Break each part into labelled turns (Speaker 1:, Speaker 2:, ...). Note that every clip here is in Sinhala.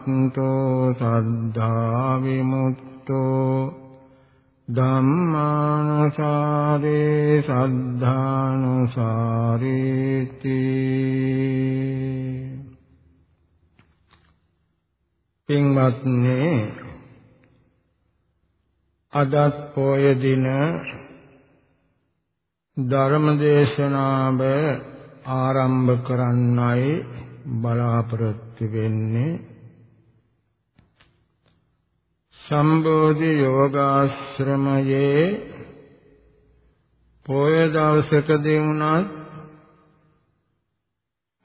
Speaker 1: දිට්ඨිප්පත්තෝ සද්ධා විමුක්තෝ ධම්මානුසාරේ සද්ධානුසාරීති. පින්වත්නි අදත් පොය දින ධර්ම දේශනාව ආරම්භ කරන්නයි බලාපොරොත්තු වෙන්නේ. සම්බෝධි යෝගාශ්‍රමයේ පොය දවසකදී වුණත්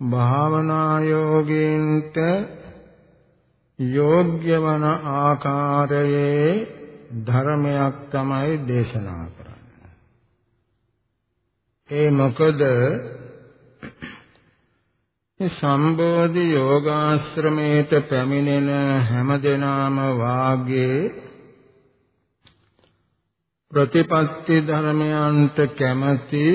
Speaker 1: භාවනා යෝගීන්ට යෝග්‍ය වන ආකාරයේ ධර්මයක් තමයි දේශනා කරන්නේ. ඒ මොකද මේ සම්බෝධි යෝගාශ්‍රමයට පැමිණෙන හැමදෙනාම වාගේ ප්‍රතිපත්ති ධර්මයන්ට කැමැති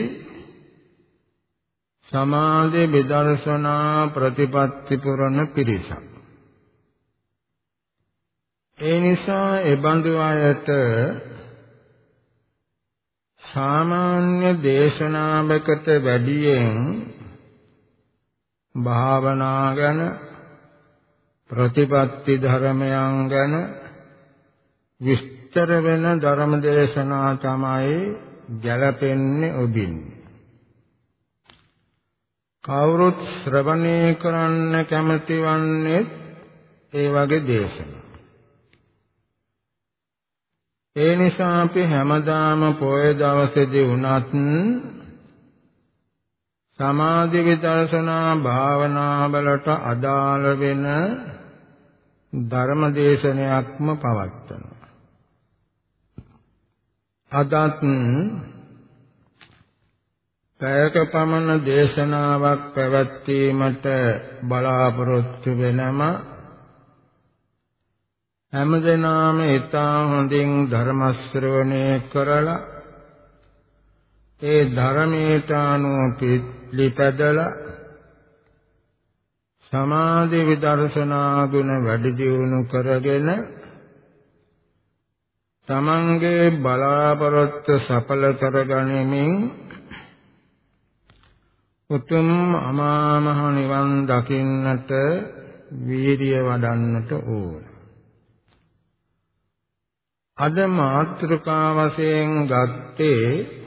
Speaker 1: සමාධි විදර්ශනා ප්‍රතිපත්ති පුරන පිරිසක්. ඒ නිසා එබඳු අයට සාමාන්‍ය දේශනාවකට වැඩියෙන් භාවනා ගැන ප්‍රතිපත්ති ධර්මයන් ගැන විස්තර වෙන ධර්ම දේශනා තමයි ගැලපෙන්නේ ඔබින්නේ කවුරුත් ශ්‍රවණය කරන්න කැමති වන්නේ ඒ වගේ දේශනා. ඒ නිසා අපි හැමදාම පොය දවසේදී වුණත් සමාධි විදර්ශනා භාවනා වලට අදාළ වෙන ධර්ම දේශනයක්ම පවත්වනවා. අදත් පැයක පමණ දේශනාවක් පැවැත්වීමට බලාපොරොත්තු වෙනම හැමදෙනාම ඊතා හොඳින් ධර්ම ශ්‍රවණය කරලා ඒ ධර්මයට අනුව ලිපදලා සමාධි විදර්ශනා ගුණ වැඩි දියුණු කරගෙන තමන්ගේ බලාපොරොත්තු සඵල කරගනිමින් උතුම් අමා මහ නිවන් දකින්නට වීරිය වඩන්නට ඕන. අද මාත්‍රිකා වශයෙන් ගත්තේ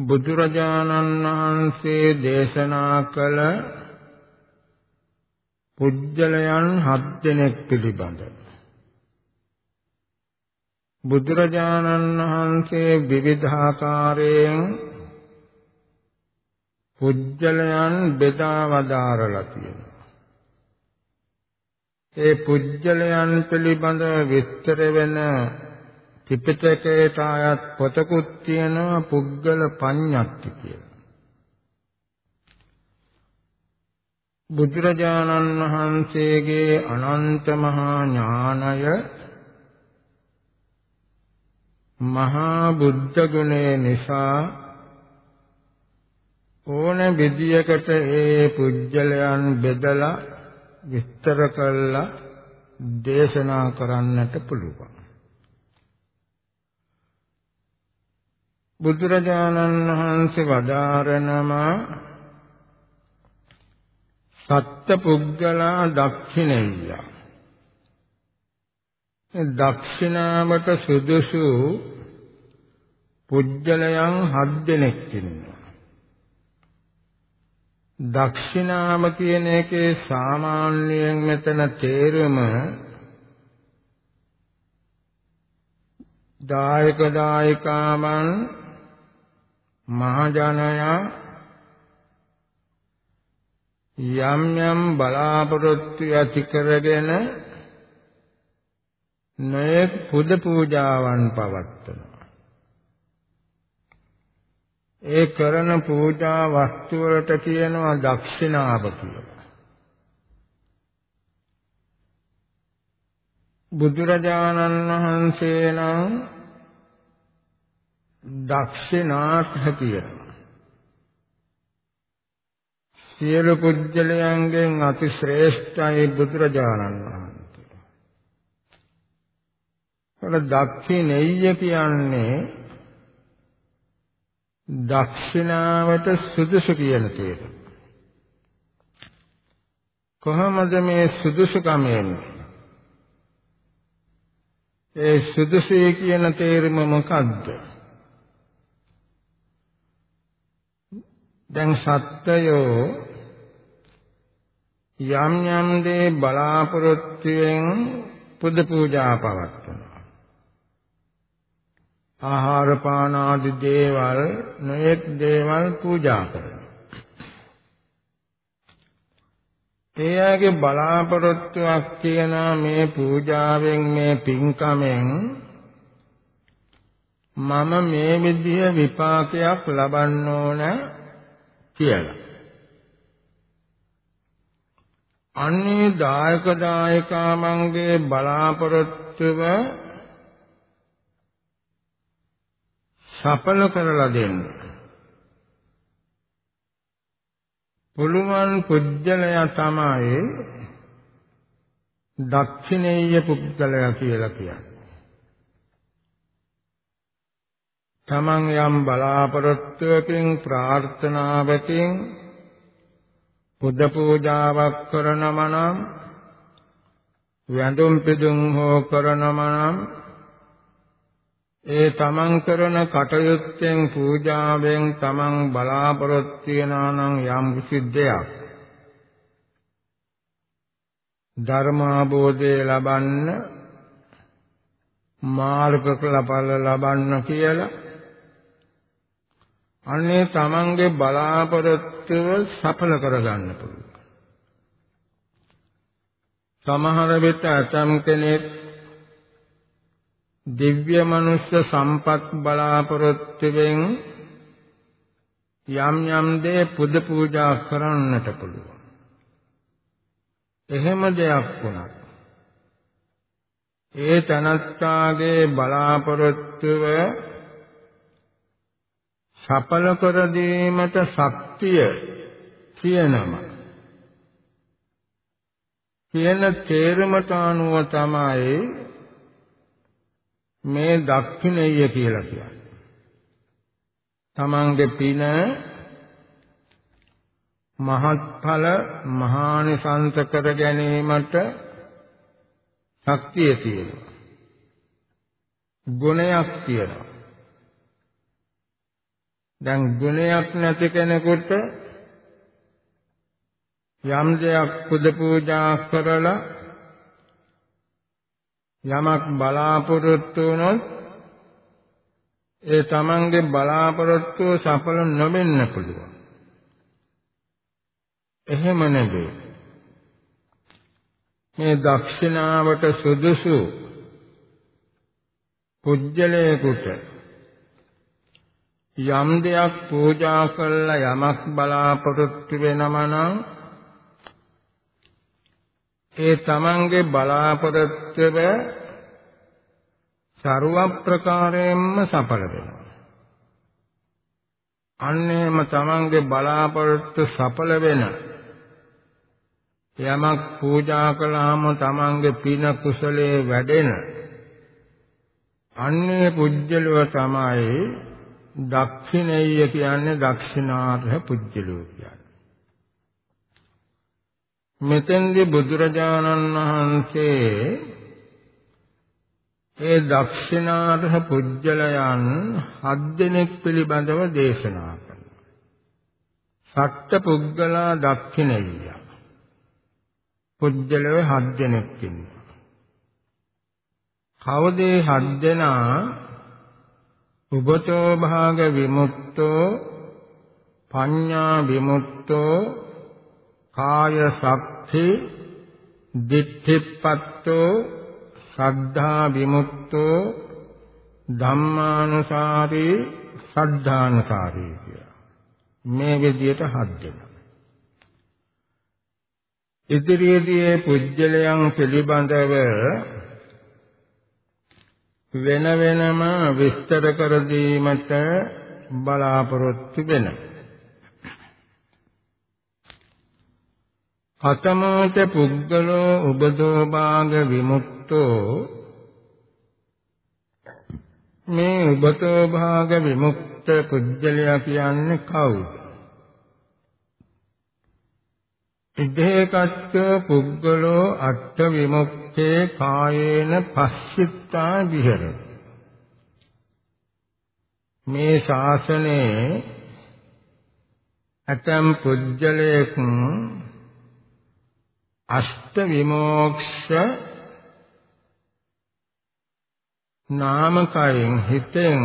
Speaker 1: බුදුරජාණන් වහන්සේ දේශනා කළ පුජ්‍යලයන් හත් දෙනෙක් පිළිබඳ. බුදුරජාණන් වහන්සේ විවිධාකාරයෙන් පුජ්‍යලයන් බෙදා වදාරලා තියෙනවා. ඒ පුජ්‍යලයන් පිළිබඳ විස්තර වෙන ත්‍රිපිටකයට ආයත් පොතකුත් තියෙනවා පුද්ගල පඤ්ඤාක්ති කියලා. බුදුරජාණන් වහන්සේගේ අනන්ත මහා ඥානය මහා බුද්ධ ගුණය නිසා ඕන විදියකට ඒ පුජ්‍යලයන් බෙදලා විස්තර කළා දේශනා කරන්නට පුළුවන්. බුදුරජාණන් වහන්සේ වදාරනවා සත්පුද්ගලා දක්ෂිනෙය්‍ය දක්ෂිනාවට සුදුසු පුජ්‍යලයන් හත් දෙනෙක් ඉන්නවා. දක්ෂිනාම කියන එකේ සාමාන්‍යයෙන් මෙතන තේරුම දායක දායකාවන් මහජනයා යම් යම් බලාපොරොත්තු ඇති කරගෙන නොයෙක් පුද පූජාවන් පවත්වනවා. ඒ කරන පූජා වස්තු වලට කියනවා දක්ෂිනාව කියලා. බුදුරජාණන් වහන්සේ නම් දක්ෂිනාත් කියලා. සියලු පුජ්‍යලයන්ගෙන් අති ශ්‍රේෂ්ඨයි බුදුරජාණන් වහන්සේ. වල දක්ෂිනෙය්‍ය කියන්නේ දක්ෂිනාවට සුදුසු කියන තේරුම. කොහොමද මේ සුදුසුකම එන්නේ? ඒ සුදුසුයි කියන තේරුම මොකද්ද? දැන් සත්‍යයෝ යම් යම් දේ බලාපොරොත්තුෙන් පුද පූජා පවත්වනවා. ආහාර පාන ආදී දේවල් නොයෙක් දේවල් පූජා කරනවා. එයාගේ බලාපොරොත්තුවක් තියනා මේ පූජාවෙන් මේ පින්කමෙන් මම මේ විදිය විපාකයක් ලබන්න ඕන කියලා. අන්නේ දායක දායකාමන්ගේ බලාපොරොත්තුව සඵල කරලා දෙන්න. පුළුවන් පුජ්‍යලයා තමයි දක්ෂිනේය පුද්ගලයා කියලා කියන්නේ. තමන් යම් බලාපොරොත්තුවකින් ප්‍රාර්ථනාවකින් බුද්ධ පූජාවක් කරනම නම් වැඳුම් පිදුම් හෝ කරනම නම් ඒ තමන් කරන කටයුත්තෙන් පූජාවෙන් තමන් බලාපොරොත්තු වෙනා නම් යම් සිද්ධයක්. ධර්මාබෝධය ලබන්න මාර්ග ඵල ලබන්න කියලා අනේ තමන්ගේ බලාපොරොත්තුව සඵල කරගන්න පුළුවන්. සමහර විට අතම් කෙනෙක් දිව්‍ය මනුෂ්‍ය සම්පත් බලාපොරොත්තුවෙන් යම් යම් දේ පුද පූජා කරන්නට පුළුවන්. එහෙම දෙයක් වුණත් ඒ තනත්තාගේ බලාපොරොත්තුව සඵල කර දීමට ශක්තිය කියනම කියන තේරුමට අනුව තමයි මේ දක්ෂිනේය කියලා කියන්නේ. තමන්ගේ පින මහත්ඵල මහානිසංස කර ගැනීමට ශක්තිය තියෙනවා. ගුණයක් තියෙනවා. දැන් ගුණයක් නැති කෙනෙකුට යම් දෙයක් පුද පූජා කරලා යමක් බලාපොරොත්තු වුණොත් ඒ තමන්ගේ බලාපොරොත්තුව සඵල නොවෙන්න පුළුවන්. එහෙම නෙවේ. මේ දක්ෂිනාවට සුදුසු පුජ්‍යලේකුට යම් දෙයක් පූජා කළා යමක් බලාපොරොත්තු වෙනම නම් ඒ තමන්ගේ බලාපොරොත්තුව ਸਰව ප්‍රකාරයෙන්ම සඵල වෙනවා. අන්නේම තමන්ගේ බලාපොරොත්තු සඵල වෙන යමක් පූජා කළාම තමන්ගේ පින කුසලයේ වැඩෙන අන්නේ පුජ්‍යලව තමයි දක්ෂිනේය කියන්නේ දක්ෂිනාර්හ පුජ්‍යලෝ කියන්නේ. මෙතෙන්දී බුදුරජාණන් වහන්සේ ඒ දක්ෂිනාර්හ පුජ්‍යලයන් හත් දෙනෙක් පිළිබඳව දේශනා කරනවා. සත්‍ය පුද්ගලා දක්ෂිනේය. පුජ්‍යලව හත් දෙනෙක් ඉන්නවා. කවදේ හත් දෙනා උබතෝ භාග විමුක්තෝ පඤ්ඤා විමුක්තෝ කාය සක්ඛි දිට්ඨිපත්තෝ සද්ධා විමුක්තෝ ධම්මානුසාරී සද්ධානුසාරී කිය. මේ විදියට හත් දෙනා. ඉදිරියේදී පුජ්‍යලයන් පිළිබඳව වෙන වෙනම විස්තර කර දීමට බලාපොරොත්තු වෙනවා. කතමෝච පුද්ගලෝ උබදෝ භාග විමුක්තෝ මේ උබතෝ භාග විමුක්ත පුද්ගලයා කියන්නේ කවුද? ඉදේකච්ච පුද්ගලෝ අට්ඨ විමුක්තේ කායේන පස්සිතා විහෙර. මේ ශාසනයේ ඇතම් පුද්ගලයෙක් අෂ්ට විමෝක්ෂ නාමකයෙන් හිතෙන්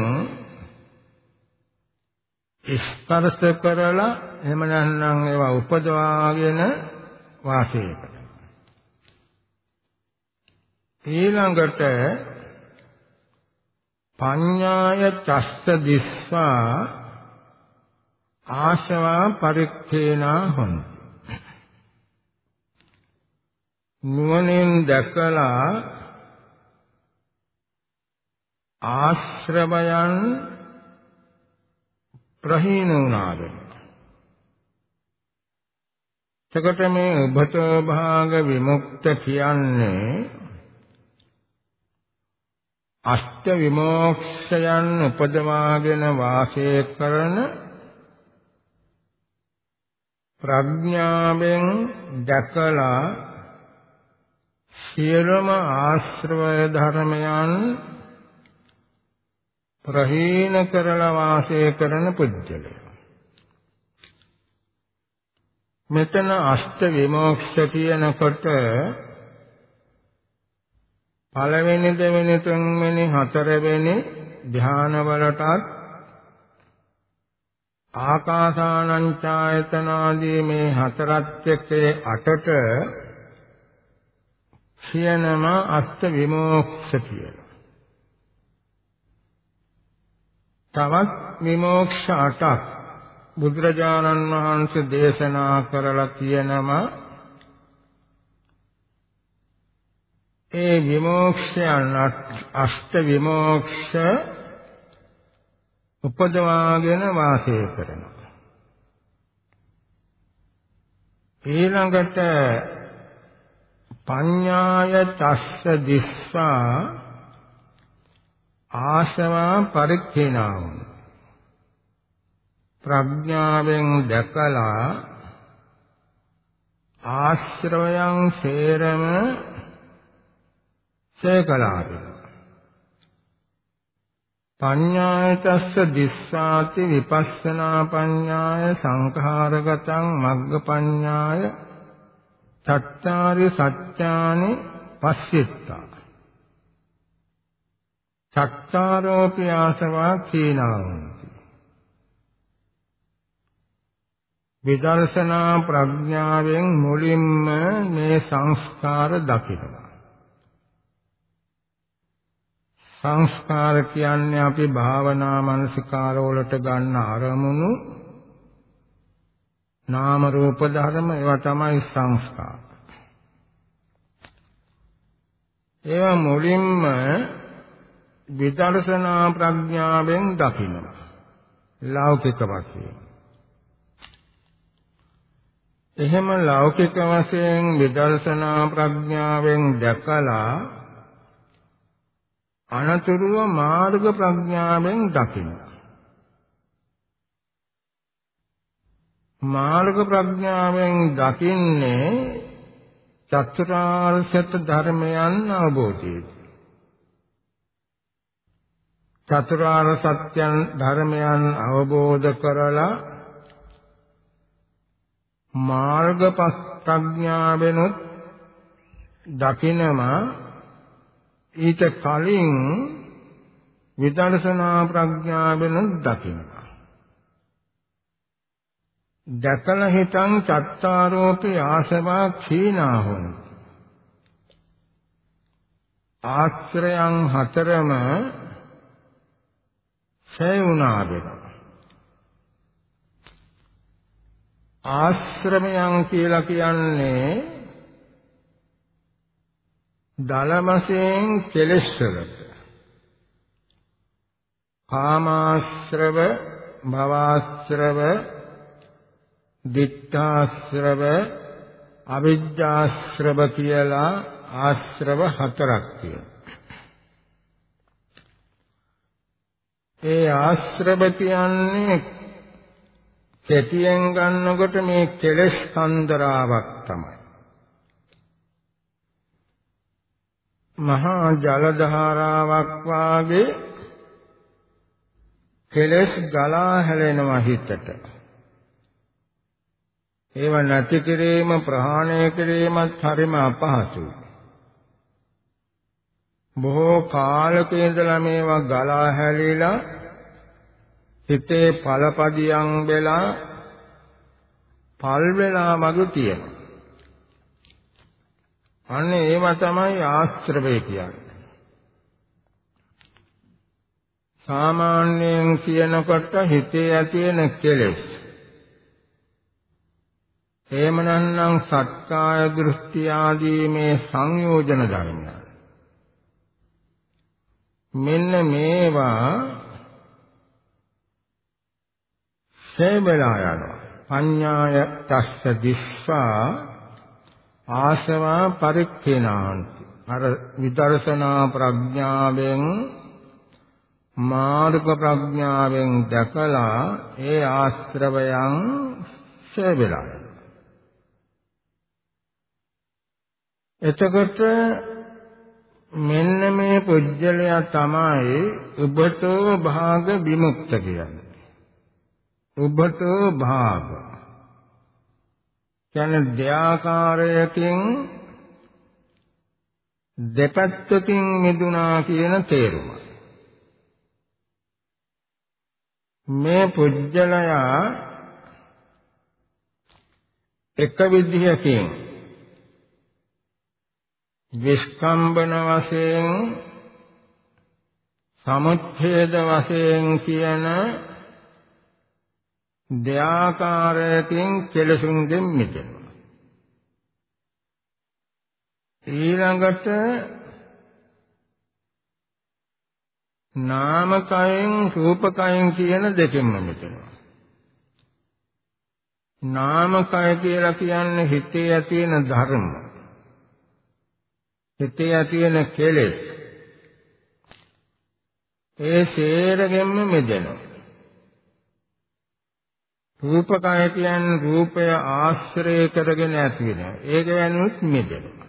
Speaker 1: ස්පර්ශ කරලා එහෙම නැත්නම් ඒවා උපදවාගෙන වාසය කරනවා. ඊළඟට පඤ්ඤාය චස්ත දිස්වා ආශවා පරික්ඛේනා හොන්ති. නුවණින් දැකලා ආශ්‍රවයන් ප්‍රහීන වුණාද? එතකොට මේ උභත භාග විමුක්ත කියන්නේ අෂ්ට විමෝක්ෂයන් උපදවාගෙන වාසය කරන ප්‍රඥාවෙන් දැකලා සියලුම ආශ්‍රවය ධර්මයන් ප්‍රහීන කරලා වාසය කරන පුජ්‍යලය. මෙතන අෂ්ට විමෝක්ෂ කියනකොට පළවෙනි දෙවෙනි තුන්වෙනි හතරවෙනි ධානවලටත් ආකාසානං ඡායතනාදී මේ හතරත් එක්ක අටට කියනම අස්ත විමෝක්ෂ කියලා. තවත් විමෝක්ෂ අටක් බුදුරජාණන් වහන්සේ දේශනා කරලා තියෙනම ඒ විමෝක්ෂයන් අෂ්ට විමෝක්ෂ උපදවාගෙන වාසය කරනවා. ඊළඟට පඤ්ඤාය තස්ස දිස්සා ආශවා පරික්ඛේනාවං ප්‍රඥාවෙන් දැකලා ආශ්‍රවයන් සේරම සේකලාද පඤ්ඤායතස්ස දිස්සාති විපස්සනා පඤ්ඤාය සංඛාරගතං මග්ගපඤ්ඤාය චත්තාරි සත්‍යානි පස්සිට්ඨා චත්තාරෝපි ආසවා කීනාවන්ති. විදර්ශනා ප්‍රඥාවෙන් මුලින්ම මේ සංස්කාර දකිනවා. සංස්කාර කියන්නේ අපි භාවනා මනසිකාර වලට ගන්න අරමුණු නාම රූප ධර්ම ඒවා තමයි සංස්කාර. ඒවා මුලින්ම විදර්ශනා ප්‍රඥාවෙන් දකිනවා. ලෞකික වශයෙන්. එහෙම ලෞකික වශයෙන් විදර්ශනා ප්‍රඥාවෙන් දැකලා අනතුරුව මාර්ග ප්‍රඥාවෙන් දකිනවා. මාර්ග ප්‍රඥාවෙන් දකින්නේ චතුරාර්ය සත්‍ය ධර්මයන් අවබෝධයයි. චතුරාර්ය සත්‍යයන් ධර්මයන් අවබෝධ කරලා මාර්ග ප්‍රඥාවෙනුත් දකිනම ඊට කලින් විදර්ශනා ප්‍රඥාවෙනුත් දකිනවා. දැකලා හිතන් චත්තාරෝපි ආසවා ක්ෂීණා හොනි ආශ්‍රයන් හතරම ඡය වුණා වෙනවා. ආශ්‍රමයන් කියලා කියන්නේ දලමසෙන් කෙලෙස් වලට කාමාශ්‍රව භවආශ්‍රව දිත්තාශ්‍රව අවිජ්ජාශ්‍රව කියලා ආශ්‍රව හතරක් තියෙනවා. ඒ ආශ්‍රව කියන්නේ කෙටියෙන් ගන්නකොට මේ කෙලෙස් කන්දරාවක් තමයි. මහා ජල ධාරාවක් වාගේ කෙලෙස් ගලා හැලෙනවා හිතට. ඒව නැති කිරීම ප්‍රහාණය කිරීමත් හරිම අපහසුයි. බොහෝ කාලක ඉඳලා මේවා ගලා හැලිලා හිතේ පළපදියම් වෙලා පල් වෙලා මග තියෙනවා. අන්න ඒව තමයි ආශ්‍රවය කියන්නේ. සාමාන්‍යයෙන් කියනකොට හිතේ ඇති වෙන කෙලෙස්. එහෙමනම් සත්කාය දෘෂ්ටි ආදී මේ සංයෝජන ධර්මයන් මෙන්න මේවා සේබලා යනවා. පඤ්ඤාය තස්ස දිස්වා ආසවා පරික්ඛේනාන්ති. අර විදර්ශනා ප්‍රඥාවෙන් මාර්ග ප්‍රඥාවෙන් දැකලා ඒ ආශ්‍රවයන් සේබලා යනවා. එතකොට මෙන්න මේ පුජ්‍යලයා තමයි උබතෝ භාග විමුක්ත කියන්නේ. උබතෝ භාග. කියන්නේ දෙආකාරයකින් දෙපැත්තකින් මිදුණා කියන තේරුම. මේ පුජ්‍යලයා එක විදිහකින් විස්කම්බන වශයෙන් සමුච්ඡේද වශයෙන් කියන දෙආකාරයකින් කෙලසුන්ගෙන් මිදෙනවා ඊළඟට නාමකයෙන් රූපකයෙන් කියන දෙකෙන්ම මිදෙනවා නාමකය කියලා කියන්නේ හිතේ ඇති වෙන ධර්ම. හිතේ ඇති වෙන කෙලෙස්. ඒ සේරගෙන්ම මිදෙනවා. රූපකය කියන්නේ රූපය ආශ්‍රය කරගෙන ඇති වෙනවා. ඒක යනුත් මිදෙනවා.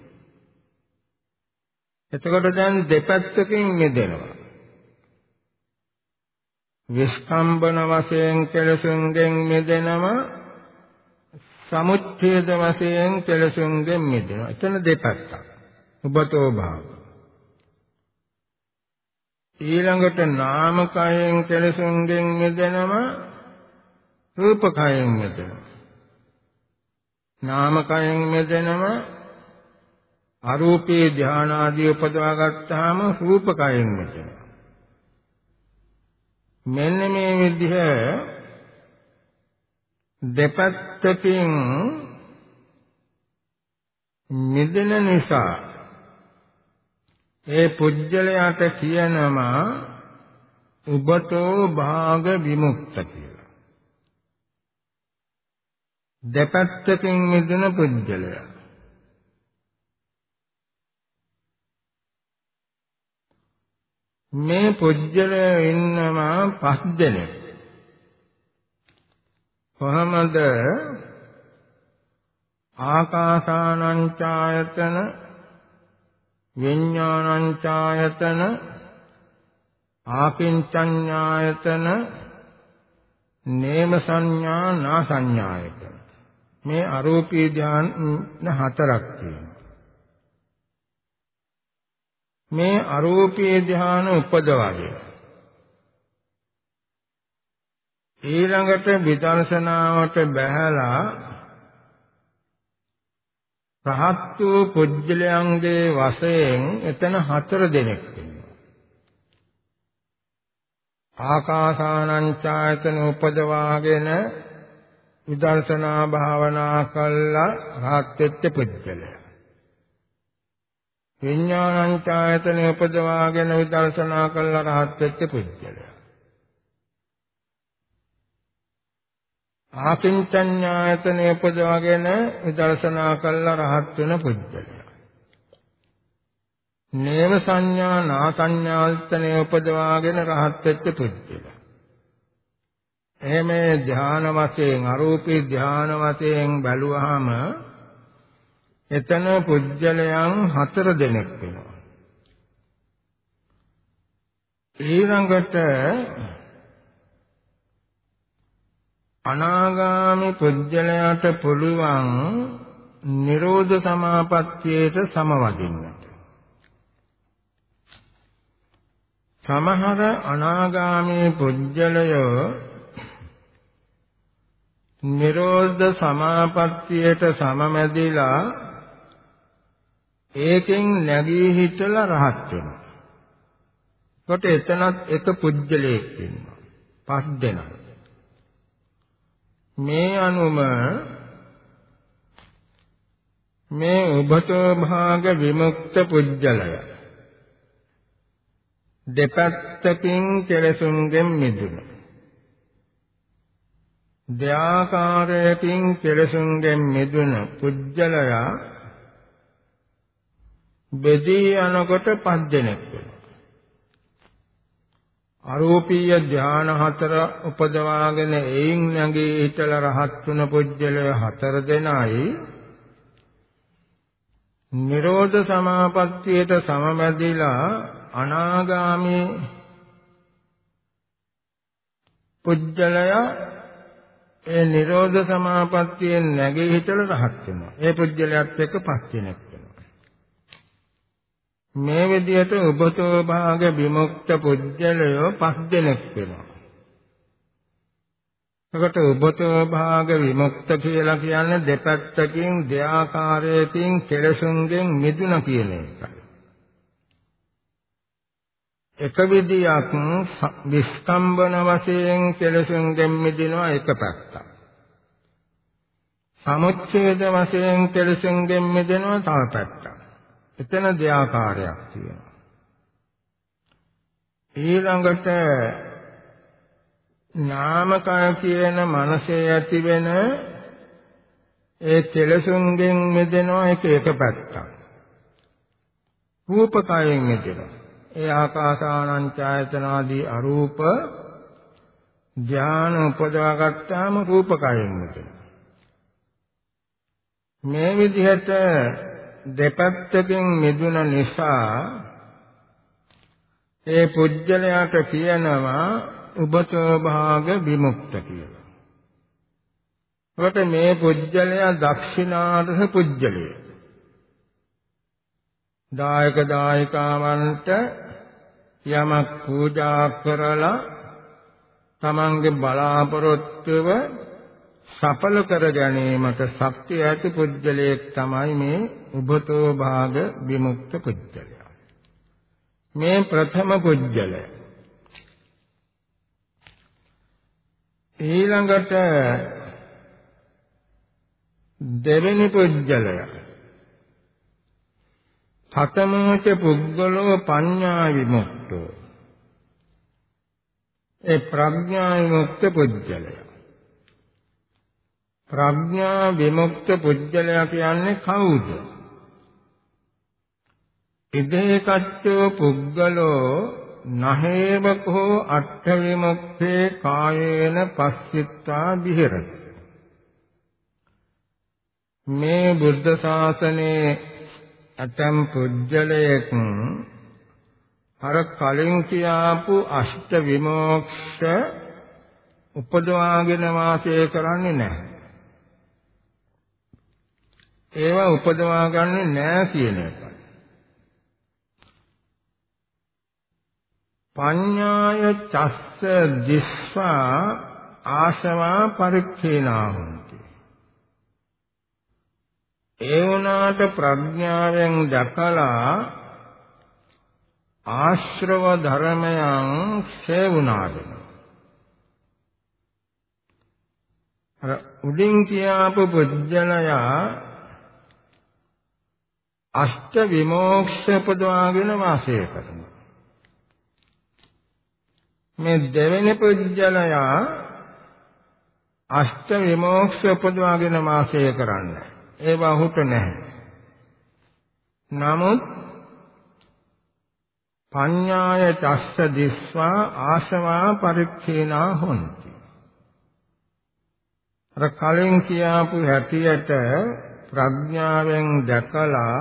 Speaker 1: එතකොට දැන් දෙපැත්තකින් මිදෙනවා. විස්කම්බන වශයෙන් කෙලසුන්ගෙන් මිදෙනවා. සමුච්ඡේද වශයෙන් කෙලසුන්ගෙන් මිදෙනවා. එතන දෙපැත්තක්. උබතෝ භාව ඊළඟට නාමකයෙන් කෙලසුන්ගෙන් මිදෙනම රූපකයෙන් මිදෙනවා නාමකයෙන් මෙදෙනම අරූපේ ධාන ආදී උපදවා ගත්තාම රූපකයෙන් මෙදෙනවා. මෙන්න මේ විදිහ දෙපැත්තකින් මිදෙන නිසා ඒ පුජ්‍යලයට කියනවා උබතෝ භාග විමුක්ත කියලා. දෙපැත්තකින් මිදෙන පුජ්‍යලය. මේ පුජ්‍යලය ඉන්නවා පස් දෙනෙක්. කොහමද ආකාසානං ඡායතන විඥානං ඡායතන ආකින්චඤ්ඤායතන නේම සංඥා නා සංඥායතන මේ අරූපී ධ්‍යාන හතරක් තියෙනවා මේ අරූපී ධ්‍යාන උපදවගෙන ඊළඟට විදර්ශනාවට බැහැලා රහත් වූ පුජ්‍යලයන්ගේ වශයෙන් එතන හතර දෙනෙක් ඉන්නවා. ආකාසානං ඡායතන උපදවාගෙන විදර්ශනා භාවනා කළා රහත් වෙච්ච පුජ්‍යලයා. විඥානං ඡායතන උපදවාගෙන විදර්ශනා කළා රහත් වෙච්ච පුජ්‍යලයා. ආකින්චඤ්ඤායතනෙ උපදවාගෙන විදර්ශනා කළා රහත් වෙන පුජ්‍යලයා. නේම සංඥා නාසඤ්ඤායතනෙ උපදවාගෙන රහත් වෙච්ච පුජ්‍යලයා. එහෙම ධාන වශයෙන් අරූපී ධාන වශයෙන් බැලුවාම එතන පුජ්‍යලයන් හතර දෙනෙක් වෙනවා. ඊළඟට අනාගාමි පුජ්‍යලයට පුළුවන් නිරෝධ සමාපත්තියට සමවදින්නට. සමහර අනාගාමී පුජ්‍යලයෝ නිරෝධ සමාපත්තියට සමමැදිලා ඒකෙන් නැගී හිටලා රහත් වෙනවා. කොට එතනත් එක පුජ්‍යලයක් වෙනවා. පස් දෙනා. මේ අනුම මේ උබතෝ භාග විමුක්ත පුජ්‍යලය දෙපැත්තකින් කෙලසුන්ගෙන් මිදුණු දෙආකාරයකින් කෙලසුන්ගෙන් මිදුණ පුජ්‍යලයා බෙදී යනකොට පස් දෙනෙක් වෙනවා. අරූපීය ධාන හතර උපදවාගෙන එයින් නැගී හිටලා රහත් තුන පුජ්‍යලය හතර දෙනයි නිරෝධ සමාපත්තියට සමමැදිලා අනාගාමී පුජ්‍යලය ඒ නිරෝධ සමාපත්තියෙන් නැගී හිටලා රහත් වෙනවා. ඒ පුජ්‍යලයත් එක්ක පස් දිනක් මේ විදිහට උබතෝ භාග විමුක්ත පුජ්‍යලයෝ පස් දෙනෙක් වෙනවා. එකට උබතෝ භාග විමුක්ත කියලා කියන්නේ දෙපැත්තකින් දෙආකාරයකින් කෙලසුන්ගෙන් මිදුණ කියන එකයි. එක විදියක් විස්කම්බන වශයෙන් කෙලසුන්ගෙන් මිදිනවා එක පැත්තක්. සමුච්ඡේද වශයෙන් කෙලසුන්ගෙන් මිදෙනවා තව පැත්තක්. එතන දෙආකාරයක් තියෙනවා. ඊළඟට නාමකය කියන මනසේ ඇතිවෙන ඒ කෙලසුන්ගෙන් මිදෙනවා ඒක එක පැත්තක්. රූපකයෙන් මිදෙනවා. ඒ ආකාසානං ඡායතන ආදී අරූප ඥාන උපදවා ගත්තාම රූපකයෙන් මිදෙනවා. මේ විදිහට දෙපැත්තකින් මිදුන නිසා ඒ පුජ්‍යලයට කියනවා උබතෝ භාග විමුක්ත කියලා. කොට මේ පුජ්‍යලයා දක්ෂිනාර්හ පුජ්‍යලය. දායක දායකාවන්ට යමක් පූජා කරලා තමන්ගේ බලාපොරොත්තුව සඵල කර ගැනීමට ශක්තිය ඇති පුජ්‍යලයක් තමයි මේ උබතෝ භාග විමුක්ත පුජ්‍යලය. මේ ප්‍රථම පුජ්‍යලය. ඊළඟට දෙවෙනි පුජ්‍යලය. හතමෝච පුද්ගලෝ පඤ්ඤා විමුක්තෝ. ඒ ප්‍රඥා විමුක්ත පුජ්‍යලය. ප්‍රඥා විමුක්ත පුජ්‍යලයා කියන්නේ කවුද? ඉදේ කච්චෝ පුද්ගලෝ නහේවකෝ අට්ඨ විමුක්තේ කායේන පස්සිතා විහෙරති මේ බුද්ධ ශාසනයේ ඇතම් පුජ්‍යලයක් අර කලින් කියාපු අෂ්ට විමෝක්ෂ උපදවාගෙන වාසය කරන්නේ නැහැ. ඒවා උපදවා ගන්න නෑ කියන එක. පඤ්ඤාය චස්ස දිස්වා ආශවා පරික්ඛේනා හොಂತಿ. ඒ වුණාට ප්‍රඥාවෙන් දැකලා ආශ්‍රව ධර්මයන් සේවුණාගෙන අර උඩින් කියාපු පුජ්‍යලයා අෂ්ට විමෝක්ෂ පදවාගෙන වාසය කරනවා. මේ දෙවෙනි පුජ්‍යලයා අෂ්ට විමෝක්ෂ උපදවාගෙන වාසය කරන්නේ. ඒව අහුත නැහැ. නමුත් පඤ්ඤාය චස්ස දිස්වා ආශවා පරික්ඛේනා හොಂತಿ. අර කලින් කියාපු හැටියට ප්‍රඥාවෙන් දැකලා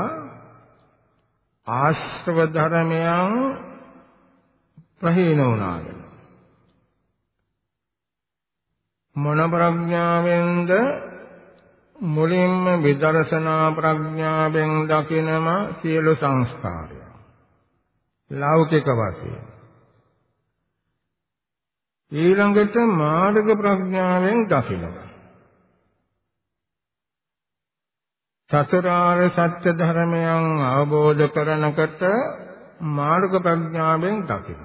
Speaker 1: ආශ්‍රව ධර්මයන් ප්‍රහීන වුණාද මොන ප්‍රඥාවෙන්ද මුලින්ම විදර්ශනා ප්‍රඥාවෙන් දකිනම සියලු සංස්කාරය. ලෞකික වශයෙන්. ඊළඟට මාර්ග ප්‍රඥාවෙන් දකිනවා. චතුරාර්ය සත්‍ය ධර්මයන් අවබෝධ කරනකොට මාර්ග ප්‍රඥාවෙන් දකින්න.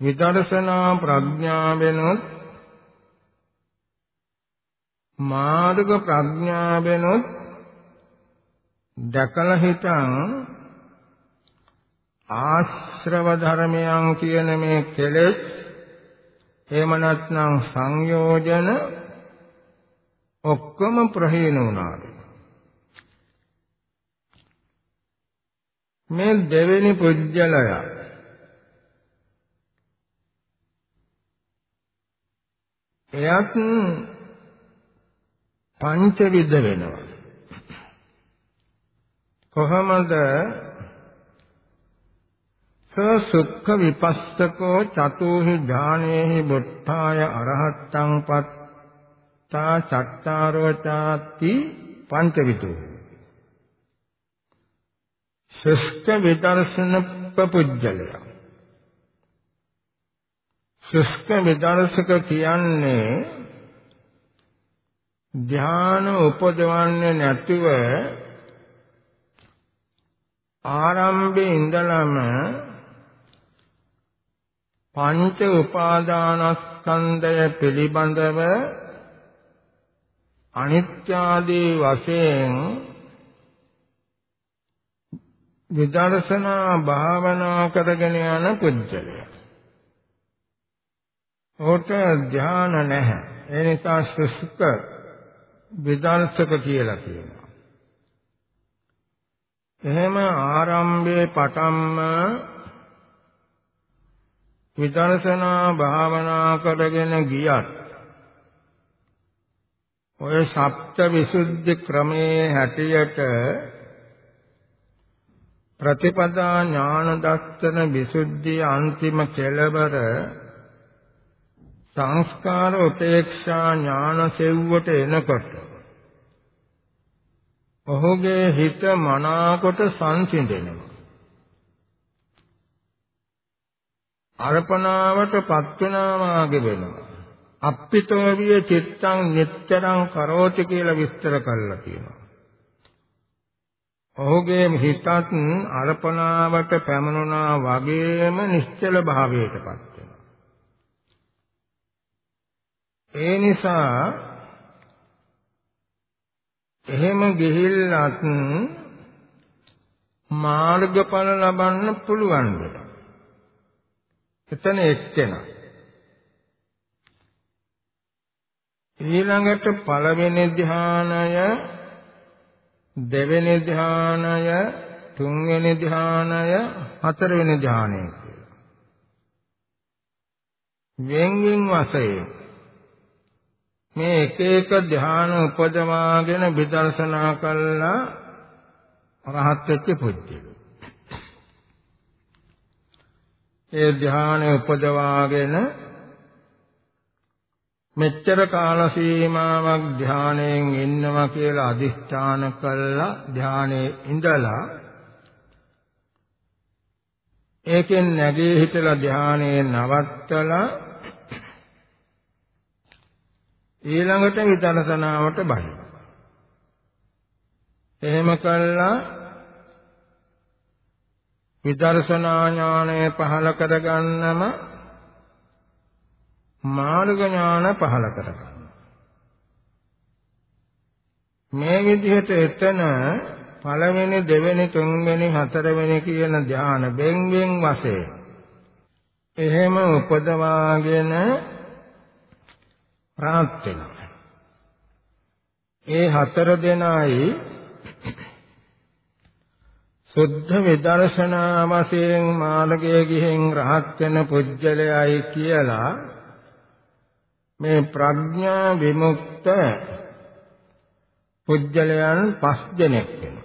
Speaker 1: විදර්ශනා ප්‍රඥාවෙනොත් මාර්ග ප්‍රඥාවෙනොත් දැකලා හිතන් ආශ්‍රව ධර්මයන් කියන මේ කෙලෙස් එහෙම නැත්නම් සංයෝජන ඔක්කොම ප්‍රහීන වුණාද? මේ දෙවෙනි පුජ්‍යලය එයත් පංචවිද වෙනවා. කොහොමද? සසුක්ඛ විපස්සකෝ චතුහි ඥානේහි බුද්ධාය අරහත්තං පත් තා චත්තාරෝ ചാති පංචවිතු ශිෂ්ට විදර්ශන ප්‍රපුජ්ජලය ශිෂ්ට විදර්ශක කියන්නේ ධ්‍යාන උපදවන්නේ නැතුව ආරම්භයේ ඉඳලම පංච උපාදානස්කන්ධය පිළිබඳව අනිත්‍යාදී වශයෙන් විදර්ශනා භාවනා කරගෙන යන පුජ්‍යලය. ඕට ධාන නැහැ. ඒ නිසා ශුෂ්ක විදර්ශක කියලා කියනවා. එහෙම ආරම්භයේ පටන්ම විදර්ශනා භාවනා කරගෙන ගියත් ඔය සප්ත විසුද්ධි ක්‍රමයේ හැටියට ප්‍රතිපදා ඥාන දර්ශන විසුද්ධිය අන්තිම කෙළවර සංස්කාර උපේක්ෂා ඥාන සෙව්වට එනකොට ඔහුගේ හිත මනාකොට සංසිඳෙනවා අර්පණාවට පත් වෙනවා වෙනවා අප්පිතෝ විය චිත්තං නිච්චරං කරෝති කියලා විස්තර කරලා තියෙනවා. ඔහුගේ හිතත් අර්පණාවට පැමුණා වගේම නිශ්චල භාවයටපත් වෙනවා. ඒ නිසා එහෙම ගිහිල්ලත් මාර්ගඵල ලබන්න පුළුවන් වෙනවා. එතන එක්කෙනා ඊළඟට පළවෙනි ධානය දෙවෙනි ධානය තුන්වෙනි ධානය හතරවෙනි ධානය කියලා. වෙන්ගින් වශයෙන් මේ එක එක ධාන උපදවාගෙන විදර්ශනා කළා රහත් වෙච්ච පුජ්‍යලු. ඒ ධානය උපදවාගෙන මෙච්චර කාල සීමාවක් ධානයෙන් ඉන්නවා කියලා අදිස්ථාන කළා ධානයේ ඉඳලා ඒකෙන් නැගී හිටලා ධානයේ නවත්තලා ඊළඟට විදර්ශනාවට බහි. එහෙම කළා විදර්ශනා ඥානය පහල කරගන්නම මාර්ග ඥාන පහල කරගන්න. මේ විදිහට එතන පළවෙනි දෙවෙනි තුන්වෙනි හතරවෙනි කියන ධ්‍යාන බෙන්ගෙන් වශයෙන් එහෙම උපදවාගෙන ප්‍රාප්ත වෙනවා. ඒ හතර දෙනායි සුද්ධ විදර්ශනා වශයෙන් මාර්ගයේ ගිහින් රහත් වෙන පුජ්‍යලයයි කියලා මේ ප්‍රඥා විමුක්ත පුජ්‍යලයන් පස් දෙනෙක් වෙනවා.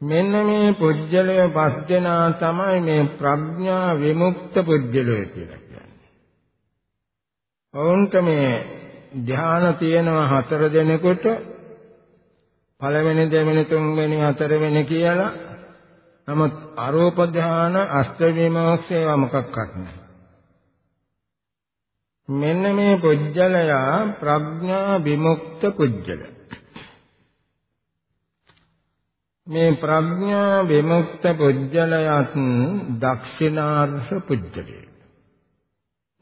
Speaker 1: මෙන්න මේ පුජ්‍යලය පස් දෙනා තමයි මේ ප්‍රඥා විමුක්ත පුජ්‍යලය කියලා කියන්නේ. ඔවුන්ට මේ ධ්‍යාන තියෙනවා හතර දෙනෙකුට පළවෙනි දෙවෙනි තුන්වෙනි හතරවෙනි කියලා නමුත් අරූප ධ්‍යාන අෂ්ට විමෝක්ෂය මොකක්වත් නැහැ. මෙන්න මේ පුජ්‍යලයා ප්‍රඥා විමුක්ත පුජ්‍යල. මේ ප්‍රඥා විමුක්ත පුජ්‍යලයත් දක්ෂිනාර්ථ පුජ්‍යලය.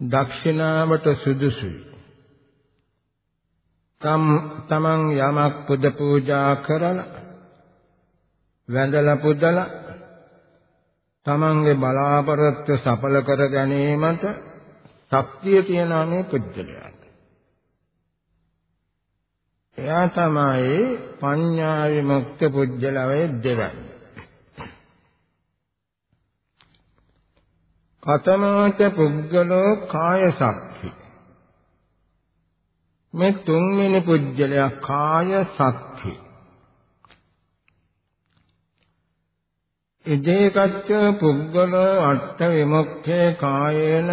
Speaker 1: දක්ෂිනාවට සුදුසුයි. තම් තමන් යමක් පුද පූජා කරලා වැඳලා පුදලා තමන්ගේ බලාපොරොත්තු සඵල කර ගැනීමට ශක්තිය තියනා මේ පුජ්‍යලයාට. එයා තමයි පඤ්ඤා විමුක්ත පුජ්‍යලවේ දෙවන්නේ. කතමෝච පුද්ගලෝ කාය සක්ඛි මේ තුන්වෙනි පුජ්‍යලයා කාය සක්ඛි ඉදේකච්ච පුද්ගලෝ අට්ඨ විමුක්ඛේ කායේන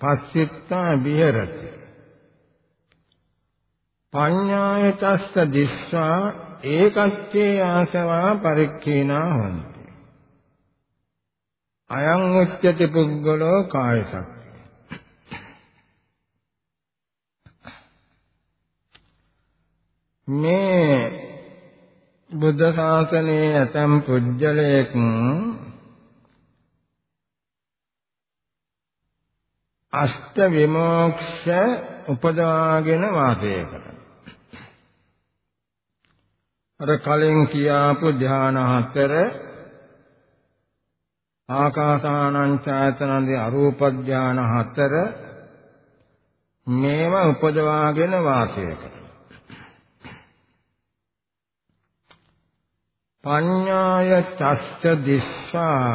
Speaker 1: පස්සිතා විහෙරති. පඤ්ඤායතස්ස දිස්සා ඒකච්චේ ආසවා පරික්ඛේනා හොಂತಿ අයං උච්චති පුද්ගලෝ කායසක් මේ බුද්ධ ශාසනයේ ඇතම් පුජ්‍යලයක් අෂ්ට විමෝක්ෂ උපදවාගෙන වාසය කරනවා. අර කලින් කියාපු ධාන හතර ආකාසානං ඡායතනදී අරූප ධාන හතර මේවා උපදවාගෙන වාසය කරනවා. පඤ්ඤාය චස්ස දිස්සා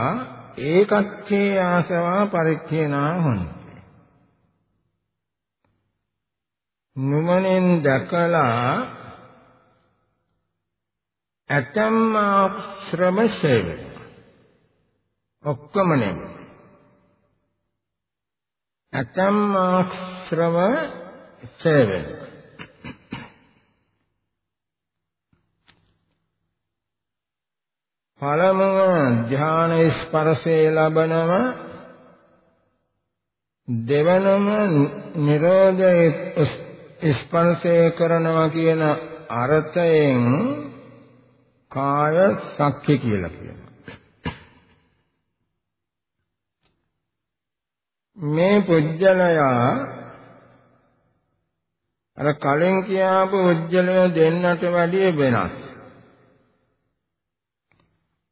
Speaker 1: ඒකච්චේ ආසවා පරික්ඛේනා හොන්ති නුමනෙන් දැකලා ඇතම් ආශ්‍රම සේවය ඔක්කොම නෙමෙයි ඇතම් ආශ්‍රම සේවය පළමුව ධානය ස්පර්ශය ලබනව දෙවනම නිරෝධය ස්පර්ශය කරනවා කියන අර්ථයෙන් කාය සක්්‍ය කියලා කියනවා. මේ පුජ්‍යලයා අර කලින් කියාපු උජ්ජලය දෙන්නට වැඩිය වෙනස්.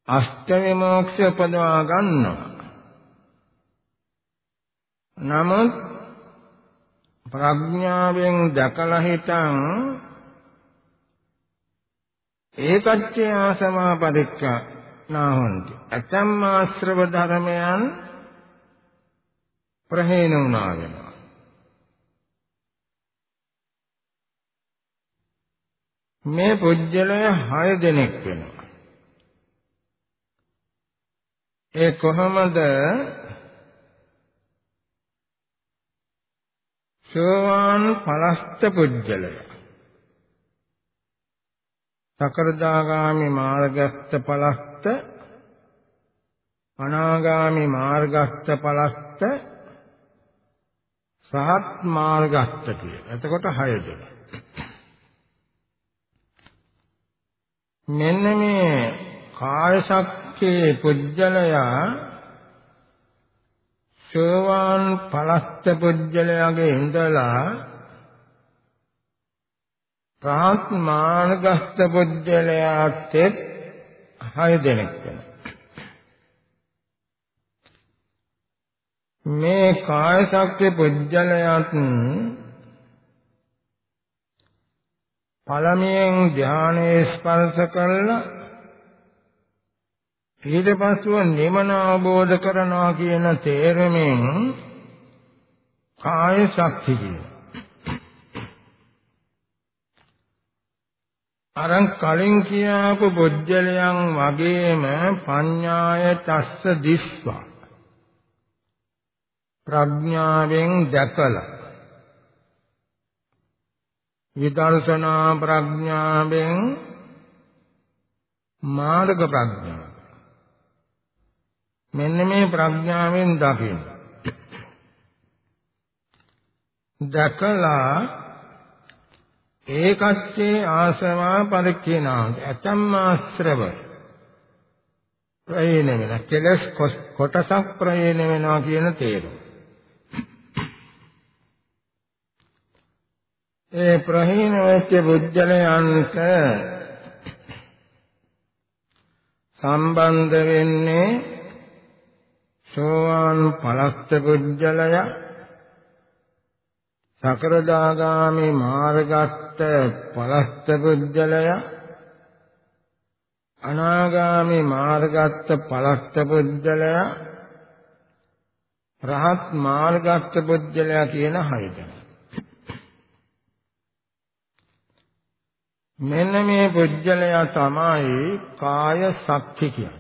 Speaker 1: අෂ්ටමි මොක්ෂ උපදවා ගන්නවා. නමුත් ප්‍රඥාවෙන් දැකලා හිටන් ඒකච්චේ ආසවා පරික්ඛා නාහොන්ති අතම් ආශ්‍රව ධර්මයන් ප්‍රහේන වුණා වෙනවා. මේ පුජ්‍යලය 6 දෙනෙක් වෙනවා. ඒ කොහොමද සෝවාන් පලස්ත පුජ්‍යලය? සකරදාගාමි මාර්ගස්ත පලස්ත අනාගාමි මාර්ගස්ත පලස්ත සහත් මාර්ගස්ත කියලා. එතකොට 6 දෙක. මෙන්න මේ කාය ශක්තියේ පුජ්‍යලයා සෝවාන් පලස්ත පුජ්‍යලයාගේ ඉඳලා රාත් මානගස්ත පුජ්‍යලයාත් හය දෙනෙක් වෙනවා. මේ කාය ශක්ති පුජ්‍යලයත් පළමුවෙන් ධානයේ ස්පර්ශ කරලා ඊට පස්සෙව නිමන අවබෝධ කරනවා කියන තේරුමෙන් කාය ශක්තිය කියන අරන් කලින් කියාපු බොජ්ජලයන් වගේම පඤ්ඤාය තස්ස දිස්වා. ප්‍රඥාවෙන් දැකලා විදර්ශනා ප්‍රඥාවෙන් මාර්ග ප්‍රඥාව මෙන්න මේ ප්‍රඥාවෙන් දකින්න දැකලා ඒකච්චේ ආසවා පරික්ඛේනා. ඇතම් ආශ්‍රව ප්‍රයේන වෙන කෙලස් කොටසක් ප්‍රයේන වෙනවා කියන තේරුම. ඒ ප්‍රහීන වෙච්ච බුද්ධලයන්ට සම්බන්ධ වෙන්නේ සෝවාන් පලස්ත පුජ්‍යලය. සකරදාගාමි මාර්ගස්ත පලස්ත පුජ්‍යලය. අනාගාමි මාර්ගස්ත පලස්ත පුජ්‍යලය. රහත් මාර්ගස්ත පුජ්‍යලය කියන හය දෙනා මෙන්න මේ පුජ්‍යලයා තමයි කාය සක්ඛි කියන්නේ.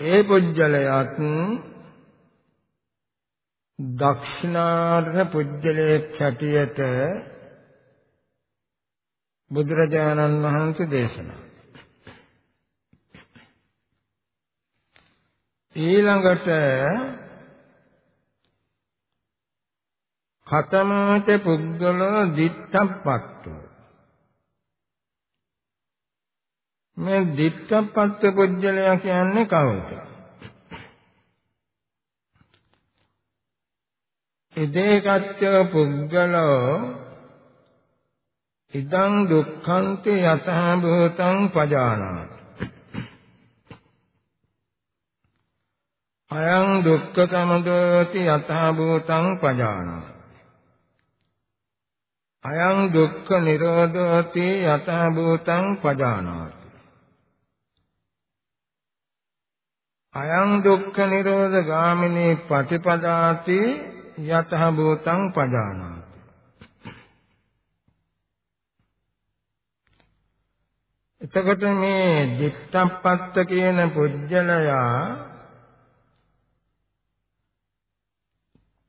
Speaker 1: ඒ පුජ්‍යලයත් දක්ෂිනාර්ථ පුජ්‍යලයේ හැටියට බුදුරජාණන් වහන්සේ දේශනා ඊළඟට කතමාච පුද්ගලෝ දිත්තප්පත්තෝ. මේ දිත්තප්පත්ත පුජ්‍යලයා කියන්නේ කවුද? ඉදේකච්ච පුද්ගලෝ ඉදං දුක්ඛන්ති යතහ භූතං පජානාති. අයං දුක්ඛ සමුදයති යතහ භූතං පජානාති. අයං දුක්ඛ නිරෝධෝති යතහ භූතං පජානාති. අයං දුක්ඛ නිරෝධ ගාමිනී පටිපදාති යතහ භූතං පජානාති. එතකොට මේ දිත්තප්පත්ත කියන පුජ්‍යලයා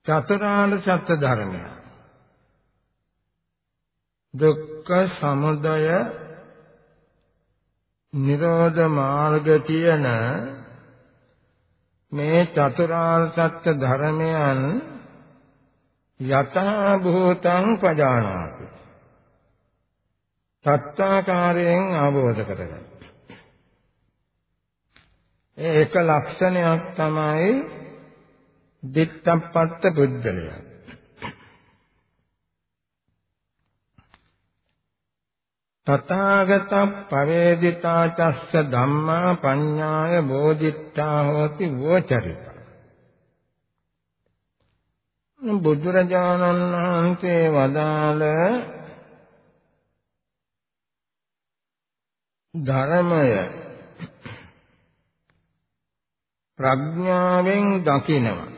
Speaker 1: චතුරාර්ය සත්‍ය ධර්මය දුක්ඛ සමුදය නිරෝධ මාර්ග කියන මේ චතුරාර්ය සත්‍ය ධර්මයන් යතහ භූතං පජානාති සත්‍යාකාරයෙන් අවබෝධ කරගන්න. ඒ එක ලක්ෂණයක් තමයි දිත්තප්පත්ත බුද්ධලය. තථාගත පවේදිතා චස්ස ධම්මා පඤ්ඤාය බෝධිත්තා හෝති වෝචරිත බුදුරජාණන් වහන්සේ වදාළ ධර්මය ප්‍රඥාවෙන් දකිනවා.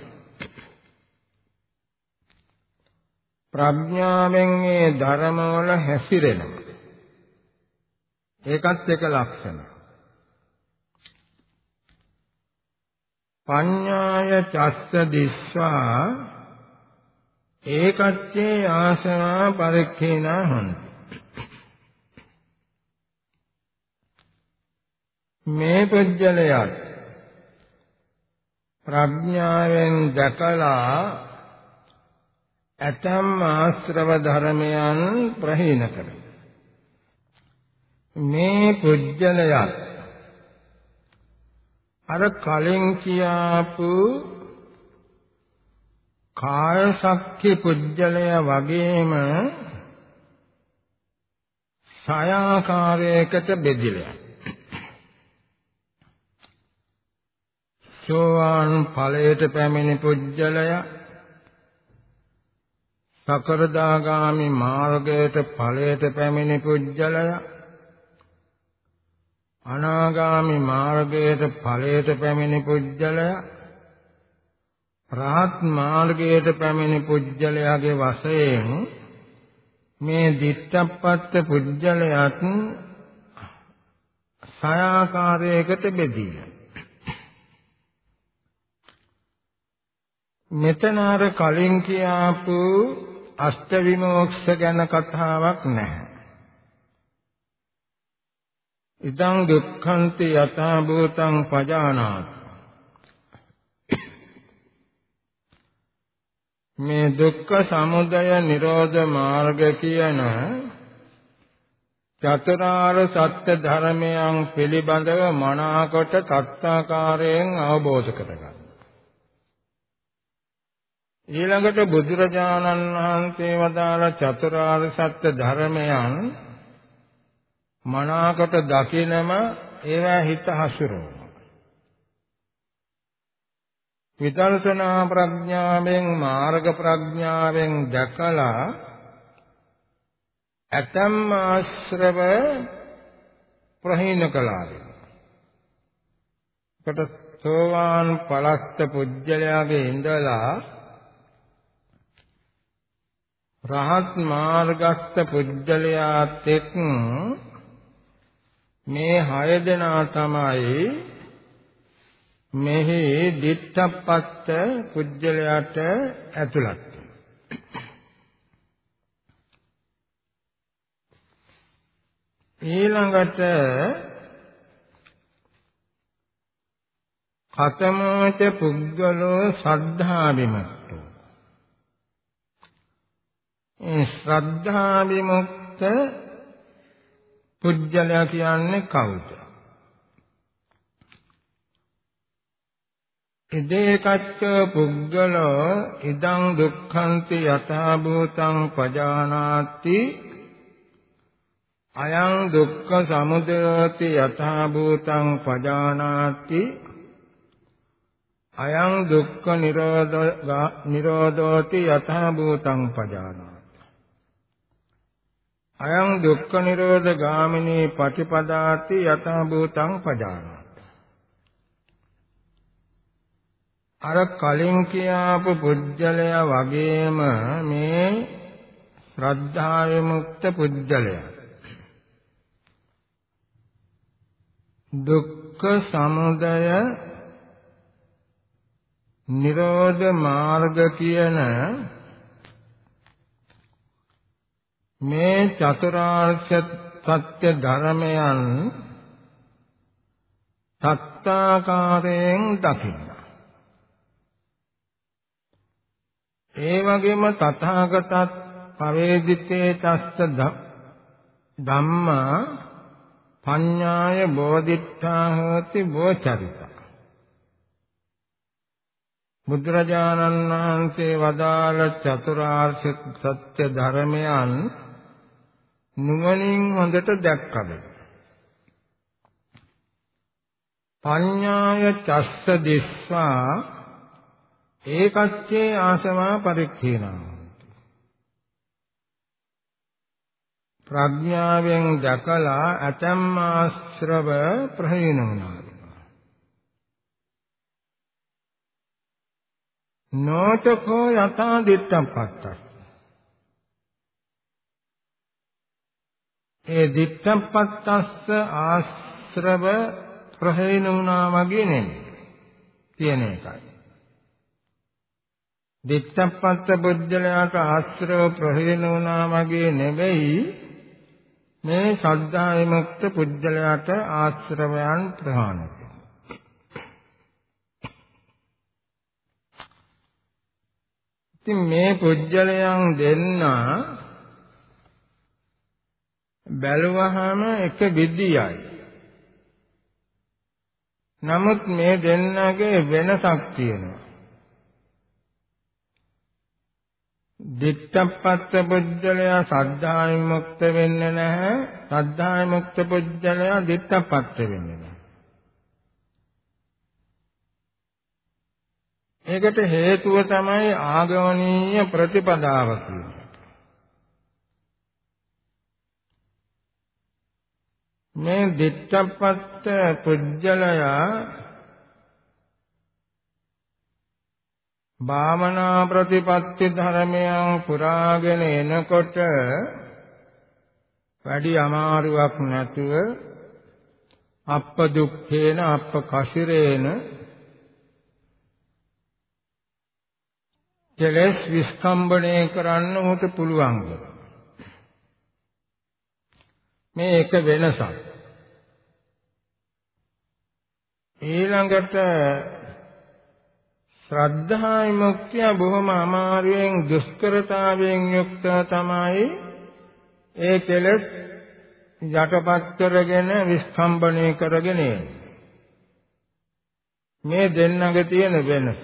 Speaker 1: ප්‍රඥාවෙන් ඒ ධර්මවල හැසිරෙනවා. ඒකත් එක ලක්ෂණ. පඤ්ඤාය චස්ස දිස්වා ඒකච්චේ ආසවා පරික්ඛේනා හොන්ති. මේ පුජ්‍යලයක් ප්‍රඥාවෙන් දැකලා ඇතම් ආශ්‍රව ධර්මයන් ප්‍රහීන කරයි. මේ පුජ්‍යලයක්. අර කලින් කියාපු කාය ශක්ති පුජ්‍යලය වගේම සයාකාරයකට බෙදිලා. සෝවාන් ඵලයට පැමිණි පුජ්‍යලය සකරදාගාමි මාර්ගයට ඵලයට පැමිණි පුජ්‍යලය අනාගාමි මාර්ගයට ඵලයට පැමිණි පුජ්‍යලය රහත් මාර්ගයට පැමිණි පුජ්‍යලයාගේ වශයෙන් මේ දිට්ඨප්පත්ත පුජ්‍යලයත් සයාකාරයකට බෙදීලා මෙතන අර කලින් කියාපු අෂ්ට විමෝක්ෂ ගැන කතාවක් නැහැ. ඉදං දුක්ඛන්ති යථා භූතං පජානාති මේ දුක්ඛ සමුදය නිරෝධ මාර්ග කියන චතුරාර්ය සත්‍ය ධර්මයන් පිළිබඳව මනාකොට තත්තාකාරයෙන් අවබෝධ කරගන්න. ඊළඟට බුදුරජාණන් වහන්සේ වදාළ චතුරාර්ය සත්‍ය ධර්මයන් මනාකට දකිනම ඒවා හිත හසුරවනවා. විදර්ශනා ප්‍රඥාවෙන් මාර්ග ප්‍රඥාවෙන් දැකලා ඇතම් ආශ්‍රව ප්‍රහීන කළා. කොට සෝවාන් පලස්ත පුජ්‍යලයාගේ ඉඳලා රහත් මාර්ගස්ත පුජ්‍යලයාත් එක්ක මේ හය දෙනා තමයි මෙහි දිත්තප්පත්ත කුජලයට ඇතුළත්. ඊළඟට කතමෝච පුද්ගලෝ සද්ධා විමුක්තෝ ඒ ශ්‍රද්ධා විමුක්ත පුජ්‍යලයා කියන්නේ කවුද? ඉදේකච්ච පුද්ගලෝ ඉදං දුක්ඛන්ති යථා භූතං පජානාති. අයං දුක්ඛ සමුදයති යථා භූතං පජානාති. අයං දුක්ඛ නිරෝධ නිරෝධෝති යථා භූතං පජානාති. අයං දුක්ඛ නිරෝධ ගාමිනී පටිපදාති යතහ භූතං පජානාති. අර කලින් කියාපු පුජ්‍යලයා වගේම මේ ශ්‍රද්ධා විමුක්ත පුජ්‍යලයා. දුක්ඛ සමුදය නිරෝධ මාර්ග කියන මේ චතුරාර්ය සත්‍ය ධර්මයන් සත්‍යාකාරයෙන් දකින්න. ඒ වගේම තථාගතත් පවේදිතේ තස්ස ධම්මා පඤ්ඤාය බෝධිත්තා හෝති බෝචරිත බුදුරජාණන් වහන්සේ වදාළ චතුරාර්ය සත්‍ය ධර්මයන් නුවණින් හොඳට දැක්කද? පඤ්ඤාය චස්ස දිස්වා ඒකච්චේ ආසවා පරික්ඛේනා. ප්‍රඥාවෙන් දැකලා අතම් ආශ්‍රව ප්‍රහීන වුණා නෝචකෝ යථා දිත්තම්පත්තස් ඒ දිත්තම්පත්තස්ස ආශ්‍රව ප්‍රහේණ වුණා වගේ නෙමෙයි. තියෙන එකයි. දිත්තම්පත්ත බුද්ධලයාට ආශ්‍රව ප්‍රහේණ වුණා වගේ නෙවෙයි මේ ශ්‍රද්ධා විමුක්ත පුජ්‍යලයට ආශ්‍රවයන් ප්‍රහාණය ඉතින් මේ පුජ්‍යලයන් දෙන්න බැලුවහම එක විදියයි. නමුත් මේ දෙන්නගේ වෙනසක් තියෙනවා. දිත්තප්පත්ත පුජ්‍යලයා සද්ධා විමුක්ත වෙන්නේ නැහැ. සද්ධා විමුක්ත පුජ්‍යලයා දිත්තප්පත්ත වෙන්නේ නැහැ. ඒකට හේතුව තමයි ආගමනීය ප්‍රතිපදාව මේ දිත්තප්පත්ත පුජ්‍යලයා භාවනා ප්‍රතිපත්ති ධර්මයන් පුරාගෙන එනකොට වැඩි අමාරුවක් නැතුව අප්ප දුක්ඛේන අප්ප කසිරේන කෙලස් විස්කම්බණය කරන්න උට පුළුවන් මේ එක වෙනසක්. ඊළඟට ශ්‍රද්ධා විමුක්තිය බොහොම අමාරුවෙන් දුෂ්කරතාවයෙන් යුක්ත තමයි ඒ කෙලස් යටපත් කරගෙන විස්කම්බණය කරගෙන මේ දෙන්නගේ තියෙන වෙනස.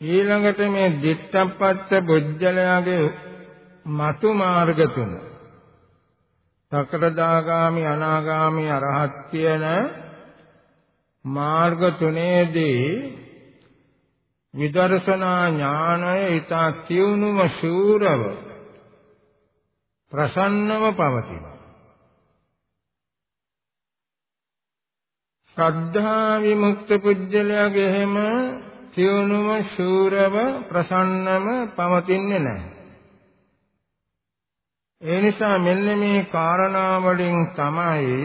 Speaker 1: ඊළඟට මේ දිත්තප්පත්ත බුද්ධලයාගේ මතු මාර්ග තුන. සකරදාගාමි අනාගාමි අරහත් කියන මාර්ග තුනේදී විදර්ශනා ඥානය ඊට තියුණුම ශූරව ප්‍රසන්නව පවතින ශ්‍රද්ධා විමුක්ත පුජ්‍යලයාගේ එහෙම තියුණුම ශූරව ප්‍රසන්නම පවතින්නේ නැහැ. ඒ නිසා මෙන්න මේ කාරණා වලින් තමයි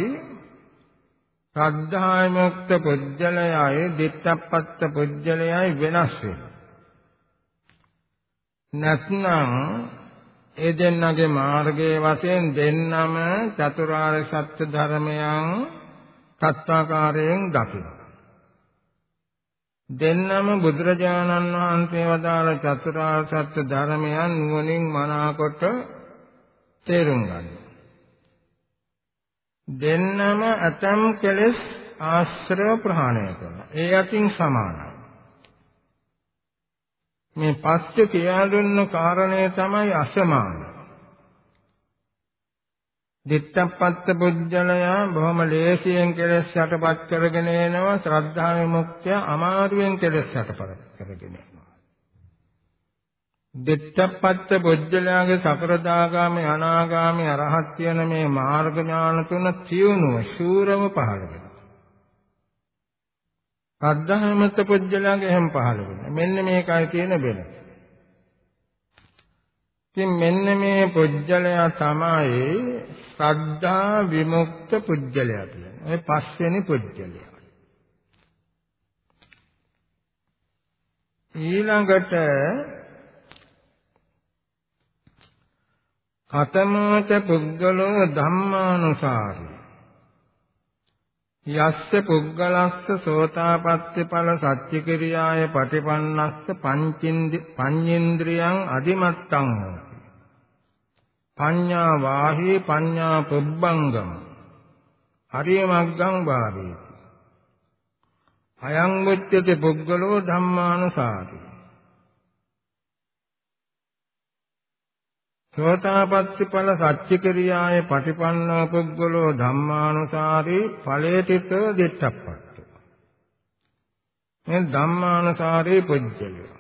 Speaker 1: ශ්‍රද්ධායමුක්ත පුජ්‍යලයයි දිත්තප්පත්ත පුජ්‍යලයයි වෙනස් වෙන්නේ. නැත්නම් ඒ දෙන්නගේ මාර්ගයේ වශයෙන් දෙන්නම චතුරාර්ය සත්‍ය ධර්මයන් තත්වාකාරයෙන් දකිනවා. දෙන්නම බුදුරජාණන් වහන්සේ වදාළ චතුරාර්ය සත්‍ය ධර්මයන් නුවණින් මනාකොට තේරුම් ගන්න. දෙන්නම අතම් කෙලස් ආශ්‍රය ප්‍රහාණය කරනවා. ඒ අතින් සමානයි. මේ පස්සේ කියා දුන්න කාරණය තමයි අසමානයි. දිත්තප්පත්ත පුජ්‍යලයා බොහොම ලේසියෙන් කෙලෙස් යටපත් කරගෙන එනවා ශ්‍රද්ධා විමුක්තිය අමාරුවෙන් කෙලෙස් යටපත් කරගෙන එනවා. දිත්තප්පත්ත පුජ්‍යලයාගේ සකරදාගාමී අනාගාමී අරහත් කියන මේ මාර්ග ඥාන තුන තියුණුව ශූරව පහළ වෙනවා. ශ්‍රද්ධා විමුක්ත පුජ්‍යලයාගේ එහෙම පහළ වෙනවා. මෙන්න මේකයි තියෙන බෙල ඉතින් මෙන්න මේ පුජ්‍යලයා තමයි ශ්‍රද්ධා විමුක්ත පුජ්‍යලයා කියන්නේ. ඔය පස්වෙනි පුජ්‍යලයා. ඊළඟට කතමෝච පුද්ගලෝ ධම්මානුසාරී යස්ස පුද්ගලස්ස සෝතාපට්ටි ඵල සත්‍ය කිරියාය පටිපන්නස්ස පඤ්චේන්ද්‍රියං අදිමත්තං හෝති පඤ්ඤා වාහී පඤ්ඤා පුබ්බංගම හරිය මග්ගං භාවේති අයං උච්චති පුද්ගලෝ ධම්මානුසාරී. සෝතාපට්ටි ඵල සත්‍ය ක්‍රියාය පටිපන්නෝ පුද්ගලෝ ධම්මානුසාරී ඵලේතිත දෙට්ටප්පට්ට මේ ධම්මානුසාරී පුජ්‍යලය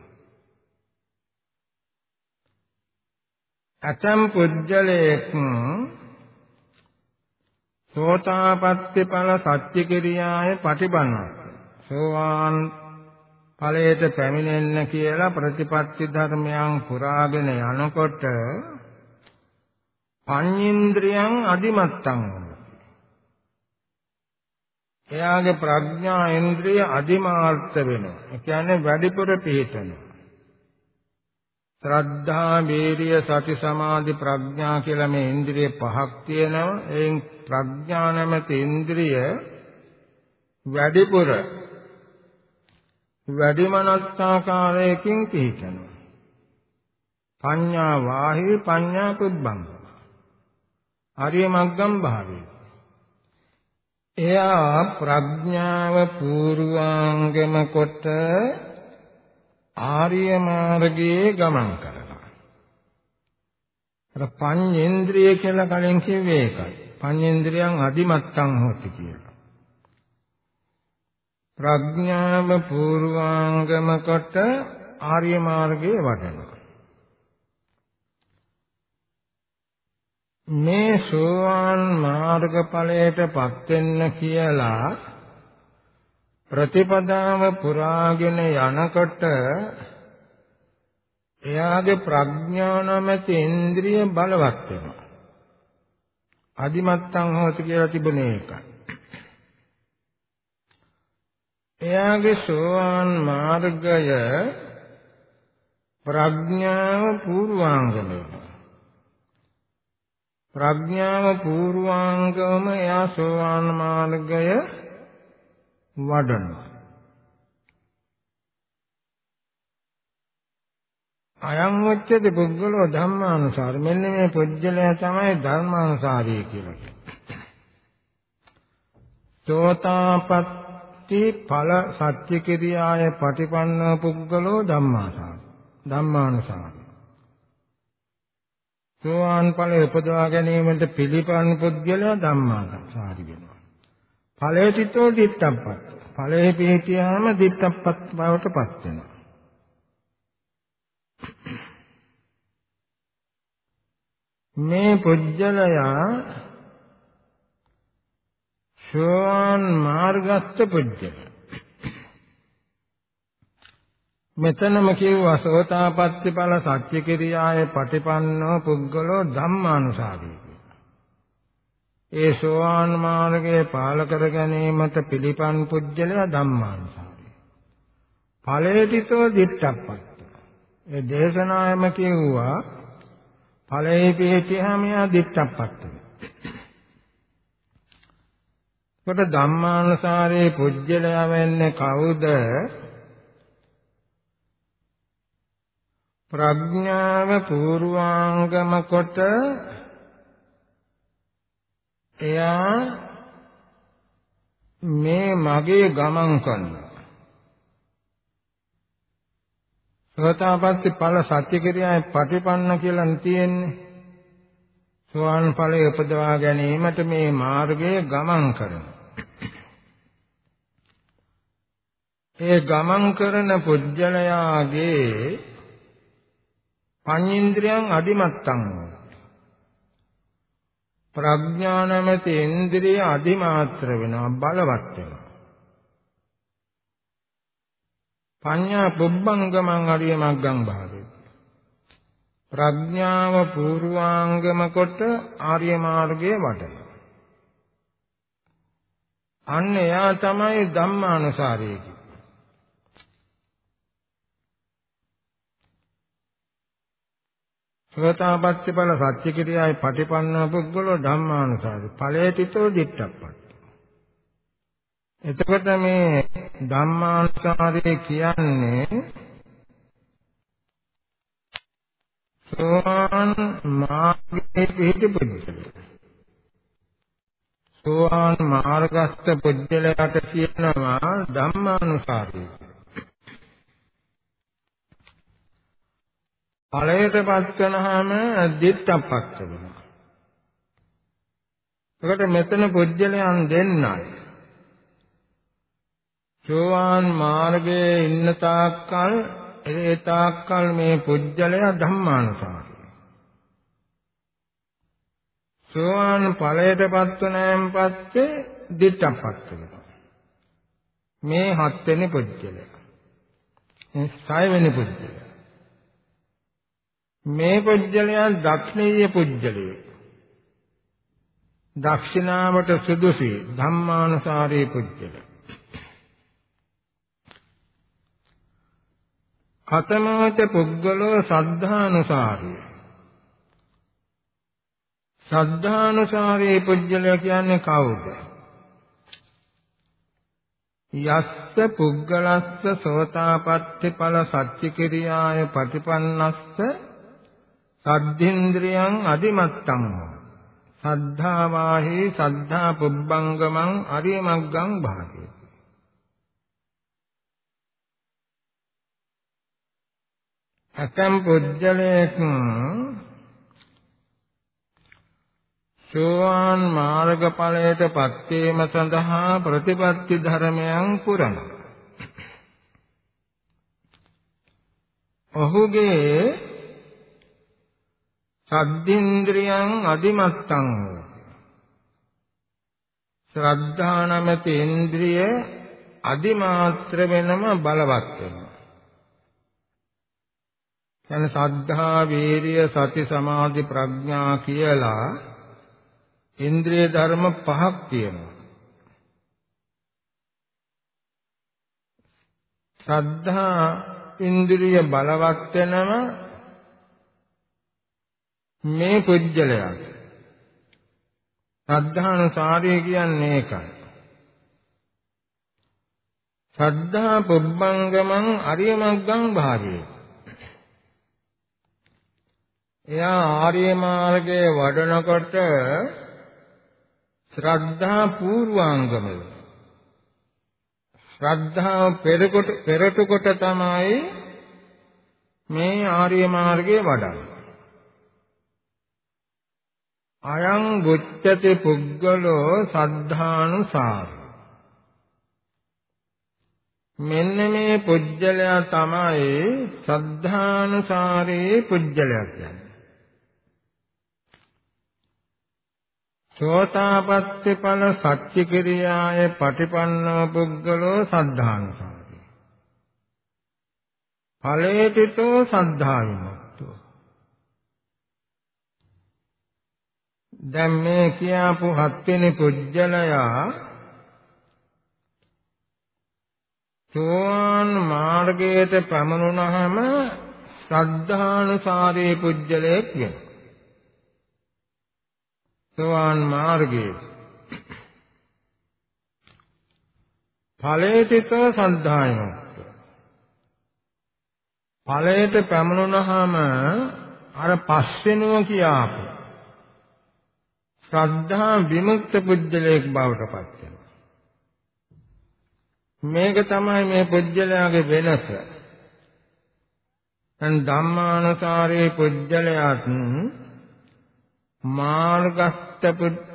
Speaker 1: අතම් පුජ්‍යලේක් සෝතාපට්ටි ඵල සත්‍ය ක්‍රියාය පටිපන්නෝ සෝවාන් ඵලයට පැමිණෙන්න කියලා ප්‍රතිපත්ති ධර්මයන් පුරාගෙන යනකොට පඤ්ඤේන්ද්‍රයන් අදිමත්තං එයාගේ ප්‍රඥා ඉන්ද්‍රිය අදිමාර්ථ වෙනවා. ඒ කියන්නේ වැඩිපුර පිහිටනවා. ශ්‍රද්ධා, වීරිය, සති, සමාධි, ප්‍රඥා කියලා මේ ඉන්ද්‍රිය පහක් තියෙනවා. එයින් ප්‍රඥා නැමැති ඉන්ද්‍රිය වැඩිපුර වැඩිමනස්සාකාරයකින් පිහිටනවා. පඤ්ඤා වාහි පඤ්ඤා පුබ්බංග ආර්ය මග්ගම් භාවේ. එයා ප්‍රඥාව පූර්වාංගම කොට ආර්ය මාර්ගයේ ගමන් කරනවා. අර පඤ්චේන්ද්‍රිය කියලා කලින් කිව්වේ ඒකයි. පඤ්චේන්ද්‍රියන් අදිමත්තන් හොති කියලා. ප්‍රඥාව පූර්වාංගම කොට ආර්ය මාර්ගයේ වඩනවා. මේ සෝවාන් මාර්ගඵලයටපත් වෙන්න කියලා ප්‍රතිපදාව පුරාගෙන යනකොට එයාගේ ප්‍රඥා නැමැති ඉන්ද්‍රිය බලවත් වෙනවා. අදිමත්තං හොති කියලා තිබුණේ ඒකයි. එයාගේ සෝවාන් මාර්ගය ප්‍රඥාව පූර්වාංගමයි. ප්‍රඥාව පූර්වාංගම එයා සෝවාන් මාර්ගය වඩනවා. අයං වච්චති පුද්ගලෝ ධම්මානුසාර මෙන්න මේ පුජ්‍යලයා තමයි ධර්මානුසාරී කියලා කියන්නේ. සෝතාපට්ටි ඵල සත්‍ය කිරියාය පටිපන්න පුද්ගලෝ ධම්මාසාර ධම්මානුසාර සෝවාන් ඵලය උපදවා ගැනීමට පිළිපන් පුද්ගලයා ධම්මාසාරි වෙනවා. ඵලයටිතෝ දිත්තම්පත්. ඵලයේ පිහිටියාම දිත්තම්පත් බවට පත් වෙනවා. මේ පුජ්‍යලයා සෝවාන් මාර්ගස්ත පුජ්‍යලයා මෙතනම කියුවා සෝතාපට්ටි ඵල සත්‍ය කිරියාය පටිපන්නෝ පුද්ගලෝ ධම්මානුසාරී ඒ සෝවාන් මාර්ගයේ පාල කර ගැනීමට පිළිපන් පුජ්‍යලයා ධම්මානුසාරී. ඵලේතිතෝ දිට්ඨප්පත්ත. ඒ දේශනායම කියුවා ඵලයේ පිහිටියාම යා දිට්ඨප්පත්ත. කොට ධම්මානුසාරේ පුජ්‍යලයා වෙන්නේ කවුද? ප්‍රඥාව පූර්වාංගම කොට එයා මේ මගේ ගමන් කරනවා. සෝතාපට්ටි ඵල සත්‍ය කිරියාවේ පටිපන්න කියලා තියෙන්නේ. සෝවාන් ඵලයේ උපදවා ගැනීමට මේ මාර්ගයේ ගමන් කරනවා. ඒ ගමන් කරන පුජ්‍යලයාගේ පඤ්චේන්ද්‍රයන් අදිමත්තං ප්‍රඥා නැමැති ඉන්ද්‍රිය අදිමාත්‍ර වෙනවා බලවත් වෙනවා. පඤ්ඤා පුබ්බංගමං අරිය මග්ගං භාවේ. ප්‍රඥාව පූර්වාංගම කොට ආර්ය මාර්ගයේ වඩන අන්න එයා තමයි ධම්මානුසාරී සෝතාපට්ටි ඵල සත්‍ය කිරියායි පටිපන්න පුද්ගලෝ ධම්මානුසාරි ඵලේතිතෝ දිට්ඨප්පට්ටි එතකොට මේ ධම්මානුසාරය කියන්නේ සෝවාන් මාර්ගයේ පිහිට පුද්ගලයා. සෝවාන් මාර්ගස්ත පුද්ගලයාට කියනවා ධම්මානුසාරය. ඵලයටපත් කරනහම දිත්තප්පත් වෙනවා. ඒකට මෙතන පුජ්‍යලයන් දෙන්නයි. සෝවාන් මාර්ගයේ ඉන්න තාක්කල් ඒ තාක්කල් මේ පුජ්‍යලය ධම්මානුසාරයි. සෝවාන් ඵලයටපත් වුණාන් පස්සේ දිත්තප්පත් වෙනවා. මේ හත් වෙනි පුජ්‍යලය. මේ සය වෙනි පුජ්‍යලය. මේ පුජ්‍යලයන් දක්ෂණීය පුජ්‍යලය. දක්ෂිනාවට සුදුසි ධම්මානුසාරී පුජ්‍යලය. කතමෝච පුද්ගලෝ සද්ධානුසාරී සද්ධානුසාරී පුජ්‍යලය කියන්නේ කවුද? යස්ස පුද්ගලස්ස සෝතාපට්ඨි ඵල සච්චි කිරියාය පටිපන්නස්ස සද්ධින්ද්‍රියං අදිමත්තං සද්ධාවාහි සද්ධා පුබ්බංගමං අරියමග්ගං භාගේ ඇතම් පුජ්‍යලයක් සෝවාන් මාර්ගඵලයට පත්වීම සඳහා ප්‍රතිපත්ති ධර්මයන් පුරනවා. ඔහුගේ සද්දේන්ද්‍රයන් අදිමත්තං ශ්‍රද්ධා නැමැති ඉන්ද්‍රිය අදිමාත්‍ර වෙනම බලවත් වෙනවා. යන සද්ධා වීරිය සති සමාධි ප්‍රඥා කියලා ඉන්ද්‍රිය ධර්ම පහක් තියෙනවා. ශ්‍රද්ධා ඉන්ද්‍රිය බලවත් වෙනම මේ පුජ්‍යලයක්. ශ්‍රද්ධානුසාරය කියන්නේ ඒකයි. ශ්‍රද්ධා පුබ්බංගමං අරියමග්ගං භාගයේ එයා ආර්ය මාර්ගයේ වඩනකොට ශ්‍රද්ධා පූර්වාංගමය ශ්‍රද්ධාව පෙරකොට පෙරට කොට තමයි මේ ආර්ය මාර්ගයේ වඩන්නේ අයං බුච්චති පුද්ගලෝ සද්ධානුසාර මෙන්න මේ පුජ්‍යලයා තමයි සද්ධානුසාරේ පුජ්‍යලයා කියන්නේ සෝතාපට්ටි ඵල සත්‍ය කිරියාය පටිපන්නෝ පුද්ගලෝ සද්ධානුසාරී. ඵලේතිතෝ සද්ධාවිමුක්තෝ. දැන් මේ කියාපු හත්වෙනි පුජ්‍යලයා සෝවාන් මාර්ගයට පැමුණුනහම ශ්‍රද්ධානුසාරී පුජ්‍යලයක් වෙනවා. සෝවාන් මාර්ගයේ ඵලේතිත සද්ධායනොත් ඵලයට පැමුණුනහම අර පස්වෙනුව කියාපු ශ්‍රද්ධා විමුක්ත පුජ්‍යලයක් බවට පත් වෙනවා මේක තමයි මේ පුජ්‍යලයාගේ වෙනස දැන් ධම්මානුසාරේ පුජ්‍යලයාත් මාර්ගස්ත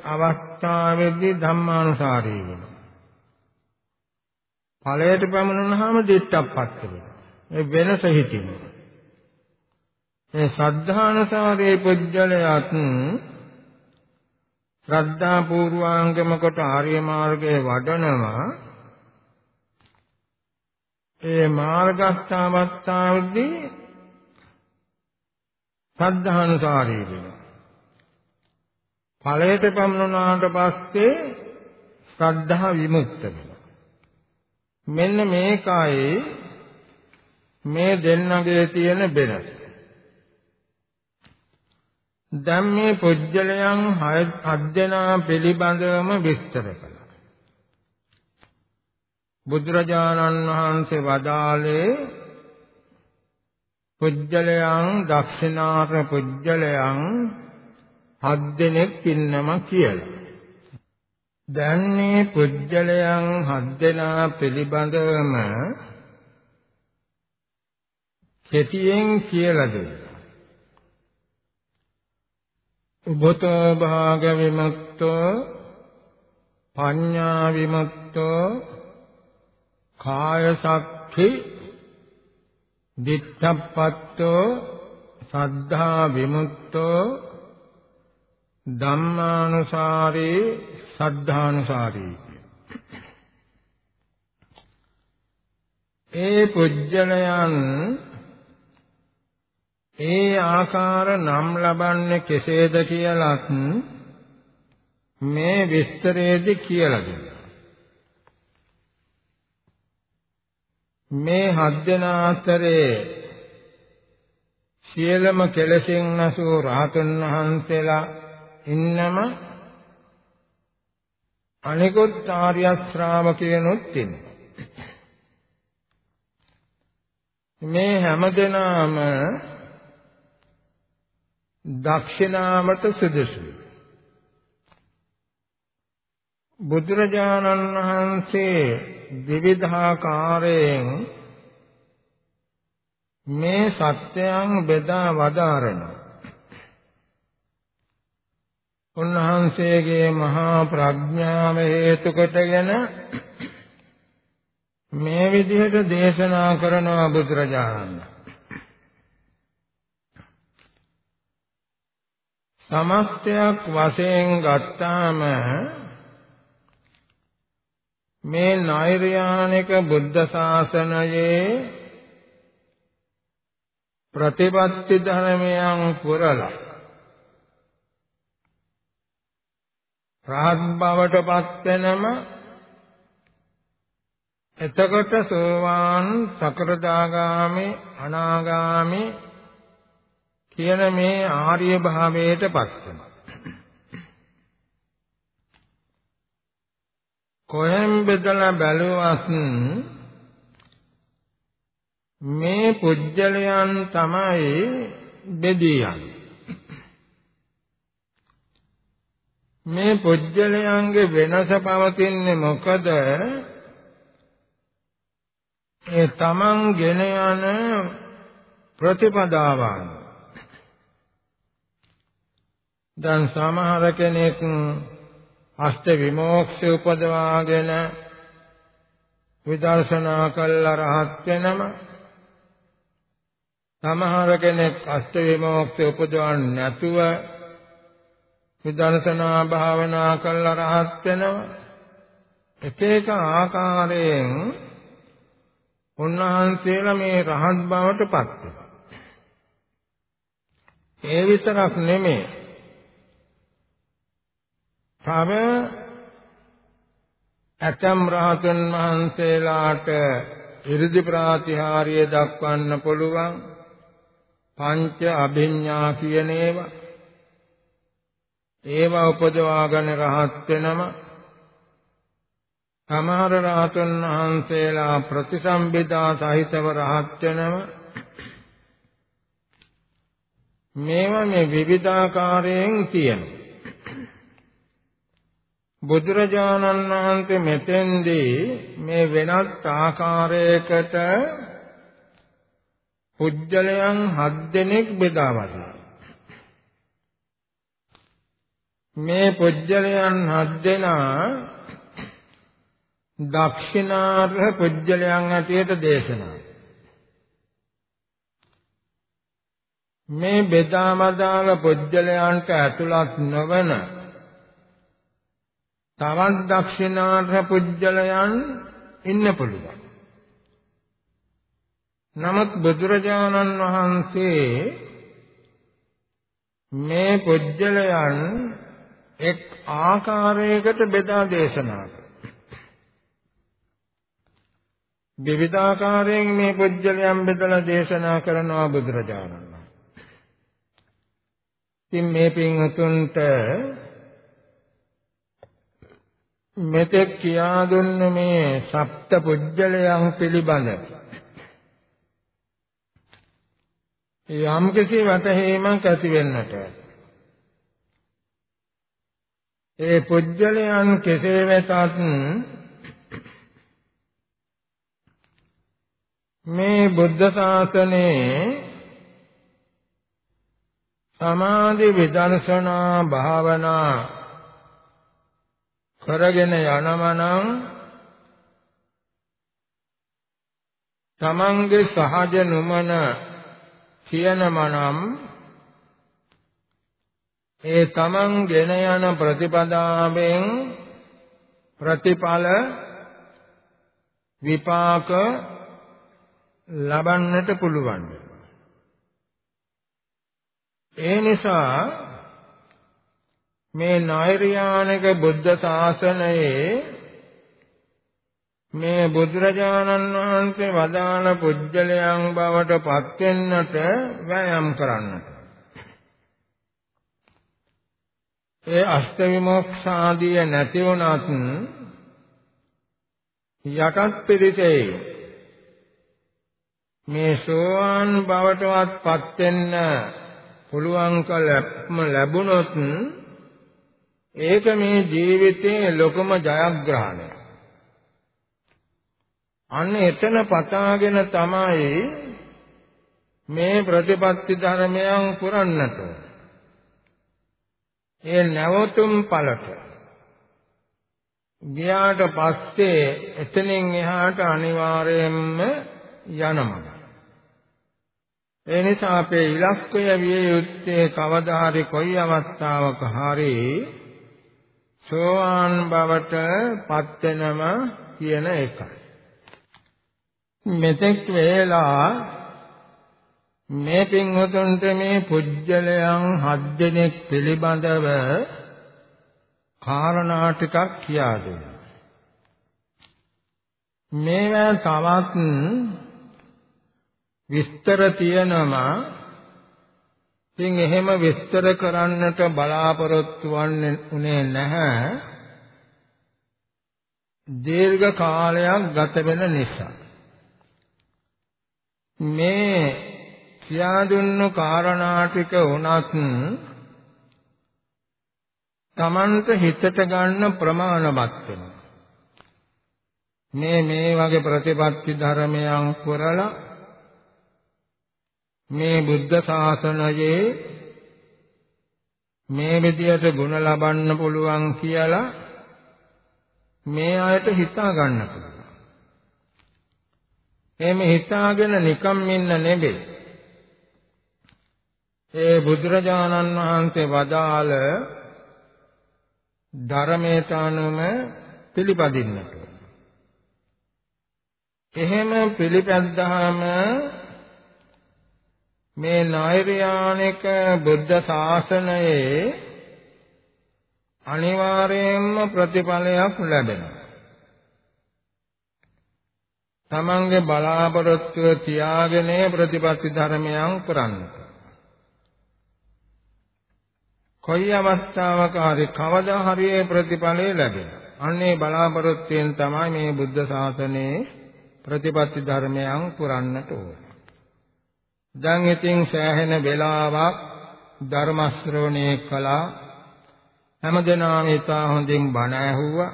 Speaker 1: අවස්ථාවේදී ධම්මානුසාරී වෙනවා. ඵලයට පැමුණුනහම දිට්ඨප්පත් වෙනවා. ඒ වෙනස හිතිනවා. මේ සද්ධානුසාරී පුජ්‍යලයත් ශ්‍රද්ධා පූර්වාංගම කොට ආර්ය මාර්ගයේ වඩනවා. ඒ මාර්ගස්ත අවස්ථාවේදී සද්ධානුසාරී වෙනවා. ඵලයට පමුණුනාට පස්සේ ශ්‍රද්ධා විමුක්ත වෙනවා. මෙන්න මේකයි මේ දෙන්නගේ තියෙන වෙනස. දැන් මේ පුජ්‍යලයන් හත් දෙනා පිළිබඳවම විස්තර කළා. බුදුරජාණන් වහන්සේ වදාළේ පුජ්‍යලයන් දක්ෂිනාර පුජ්‍යලයන් හත් දෙනෙක් ඉන්නම කියලා. දැන් මේ පුජ්‍යලයන් හත් දෙනා පිළිබඳවම කෙටියෙන් කියලා දෙන්න. උබතෝ භාග විමුක්තෝ පඤ්ඤා විමුක්තෝ කාය සක්ඛි දිත්තප්පත්තෝ සද්ධා විමුක්තෝ ධම්මානුසාරේ සද්ධානුසාරේ ඒ පුජ්‍යලයන් ඒ ආකාර නම් ලබන්නේ කෙසේද කියලත් මේ විස්තරයේදී කියලා දෙනවා. මේ හත් දෙනා අතරේ සියලුම කෙලෙසින් නැසූ රහතන් වහන්සේලා ඉන්නම අනිකුත් ආර්ය ශ්‍රාවකයන්ොත් ඉන්නවා. මේ හැම දෙනාම දක්ෂිනාවට සුදුසුයි. බුදුරජාණන් වහන්සේ විවිධාකාරයෙන් මේ සත්‍යයන් බෙදා වදාරනවා. උන්වහන්සේගේ මහා ප්‍රඥාව හේතු කොටගෙන මේ විදිහට දේශනා කරනවා බුදුරජාණන් සමස්තයක් වශයෙන් ගත්තාම මේ නෛර්යානික බුද්ධ ශාසනයේ ප්‍රතිපත්ති ධර්මයන් පුරලා රහත් බවට පත් වෙනම එතකොට සෝවාන් සකරදාගාමි අනාගාමි කියන මේ ආර්ය භාවයට පත් වෙනවා. කොහෙන් බෙදලා බැලුවත් මේ පුජ්‍යලයන් තමයි බෙදියන්නේ. මේ පුජ්‍යලයන්ගේ වෙනස පවතින්නේ මොකද? ඒ තමන් ගෙන යන ප්‍රතිපදාවන් දැන් සමහර කෙනෙක් අෂ්ට විමෝක්ෂය උපදවාගෙන විදර්ශනා කළ රහත් වෙනම සමහර කෙනෙක් අෂ්ට විමෝක්ෂය උපදවන්නේ නැතුව විදර්ශනා භාවනා කළ රහත් වෙනවා. එක එක ආකාරයෙන් උන්වහන්සේලා මේ රහත් බවට පත් වෙනවා. ඒ විතරක් නෙමෙයි. තව ඇතම් රහතන් වහන්සේලාට 이르දි ප්‍රාතිහාර්ය දක්වන්න පුළුවන් පංච අභිඥා කියන ඒවා. ඒවා උපදවාගෙන රහත් වෙනම සමහර රහතන් වහන්සේලා ප්‍රතිසම්බිදා සහිතව රහත් වෙනම මේවා මේ විවිධාකාරයෙන් තියෙනවා. බුදුරජාණන් වහන්සේ මෙතෙන්දී මේ වෙනත් ආකාරයකට පුජ්‍යලයන් හත් දෙනෙක් බෙදා වදිනවා. මේ පුජ්‍යලයන් හත් දෙනා දක්ෂිනාර්හ පුජ්‍යලයන් ඇටියට දේශනා. මේ බෙදාමදාල පුජ්‍යලයන්ට ඇතුළත් නොවන තවත් දක්ෂිනාර්හ පුජ්‍යලයන් ඉන්න පුළුවන්. නමුත් බුදුරජාණන් වහන්සේ මේ පුජ්‍යලයන් එක් ආකාරයකට බෙදා දේශනා කළා. විවිධාකාරයෙන් මේ පුජ්‍යලයන් බෙදලා දේශනා කරනවා බුදුරජාණන් වහන්සේ. ඉතින් මේ පින්තුන්ට මෙතෙක් කියා දුන්න මේ සප්ත පුජ්‍යලයන් පිළිබඳ යම් කිසි වැටහීමක් ඇති වෙන්නට ඒ පුජ්‍යලයන් කෙසේ වෙතත් මේ බුද්ධ ශාසනයේ සමාධි විදර්ශනා භාවනා කරගෙන යනමනම් තමන්ගේ සහජ නුමන කියනමනම් ඒ තමන් ගෙන යන ප්‍රතිපදාවෙන් ප්‍රතිඵල විපාක ලබන්නට පුළුවන්. ඒ නිසා මේ නෛර්යානික බුද්ධ ශාසනයේ මේ බුදුරජාණන් වහන්සේ වදාළ පුජ්‍යලයන් බවට පත් වෙන්නට වෑයම් කරන්නට. ඒ අෂ්ට විමුක්ඛාදිය නැති වුණත් යටත් පිළිතේ මේ සෝවාන් බවටවත් පත් වෙන්න පුළුවන්කම ලැබුණොත් ඒක මේ ජීවිතයේ ලොකම ජයග්‍රහණය. අන්න එතන පතාගෙන තමයි මේ ප්‍රතිපත්ති ධර්මයන් පුරන්නට. ඒ නැවතුම් පළට ගියාට පස්සේ එතනින් එහාට අනිවාර්යයෙන්ම යනවා. ඒ නිසා අපේ ඉලක්කය විය යුත්තේ කවදා හරි කොයි අවස්ථාවක හරි සෝවාන් බවට පත් වෙනම කියන එකයි. මෙතෙක් වේලා මේ පින්වතුන්ට මේ පුජ්‍යලයන් හත් දෙනෙක් පිළිබඳව කාරණා ටිකක් කියා දෙනවා. මේවා තවත් විස්තර තියෙනවා ඉතින් එහෙම විස්තර කරන්නට බලාපොරොත්තු වන්නේ නැහැ. දීර්ඝ කාලයක් ගත වෙන නිසා. මේ කියා දුන්නු කාරණා ටික උනත් Tamanට හිතට ගන්න ප්‍රමාණවත් වෙනවා. මේ මේ වගේ ප්‍රතිපත්ති ධර්මයන් කරලා මේ බුද්ධ ශාසනයේ මේ විදියට ගුණ ලබන්න පුළුවන් කියලා මේ අයට හිතා ගන්න පුළුවන්. එහෙම හිතාගෙන නිකම් ඉන්න නෙවෙයි. ඒ බුදුරජාණන් වහන්සේ වදාළ ධර්මයට අනුව පිළිපදින්නට. එහෙම පිළිපැද්දාම මේ නෛර්යානික බුද්ධ ශාසනයේ අනිවාර්යයෙන්ම ප්‍රතිඵලයක් ලැබෙනවා. තමන්ගේ බලාපොරොත්තුව තියාගෙන ප්‍රතිපත්ති ධර්මයන් කරන්නට. කොයි අවස්ථාවක හරි කවදා හරි ප්‍රතිඵලය ලැබෙනවා. අන්නේ බලාපොරොත්තුෙන් තමයි මේ බුද්ධ ශාසනයේ ප්‍රතිපත්ති ධර්මයන් පුරන්නට ඕන. දැන් ඉතින් සෑහෙන වෙලාවක් ධර්ම ශ්‍රවණය කළා. හැමදෙනාම ඉතා හොඳින් බණ ඇහුවා.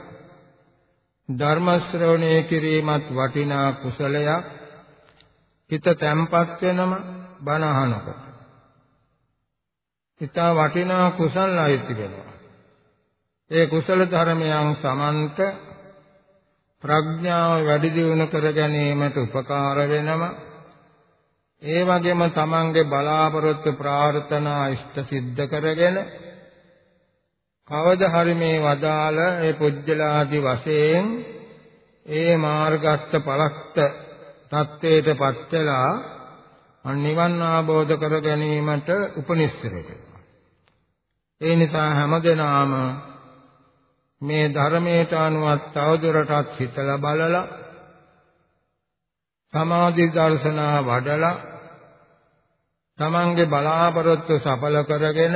Speaker 1: ධර්ම ශ්‍රවණය කිරීමත් වටිනා කුසලයක්. හිත තැම්පත් වෙනම බණ අහනකොට. ඉතා වටිනා කුසල අයිති වෙනවා. ඒ කුසල ධර්මයන් සමන්ත ප්‍රඥාව වැඩි දියුණු කර ගැනීමට උපකාර වෙනවා. ඒ වගේම තමන්ගේ බලාපොරොත්තු ප්‍රාර්ථනා ඉෂ්ට සිද්ධ කරගෙන කවද හරි මේ වදාළ ඒ පුජ්‍යලාදි වශයෙන් ඒ මාර්ගස්ත පලක්ත தത്വයට පත් වෙලා අනිවන් ආબોධ කර ගැනීමට උපනිස්සරට ඒ නිසා හැමදෙනාම මේ ධර්මයට අනුවත් තවදුරටත් හිතලා බලලා සමාධි දර්ශනා වඩලා තමන්ගේ බලාපොරොත්තු සඵල කරගෙන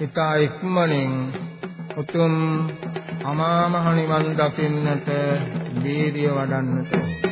Speaker 1: ඊට ඉක්මනින් උතුම් අමා මහ නිවන් දකින්නට වීර්ය වඩන්නට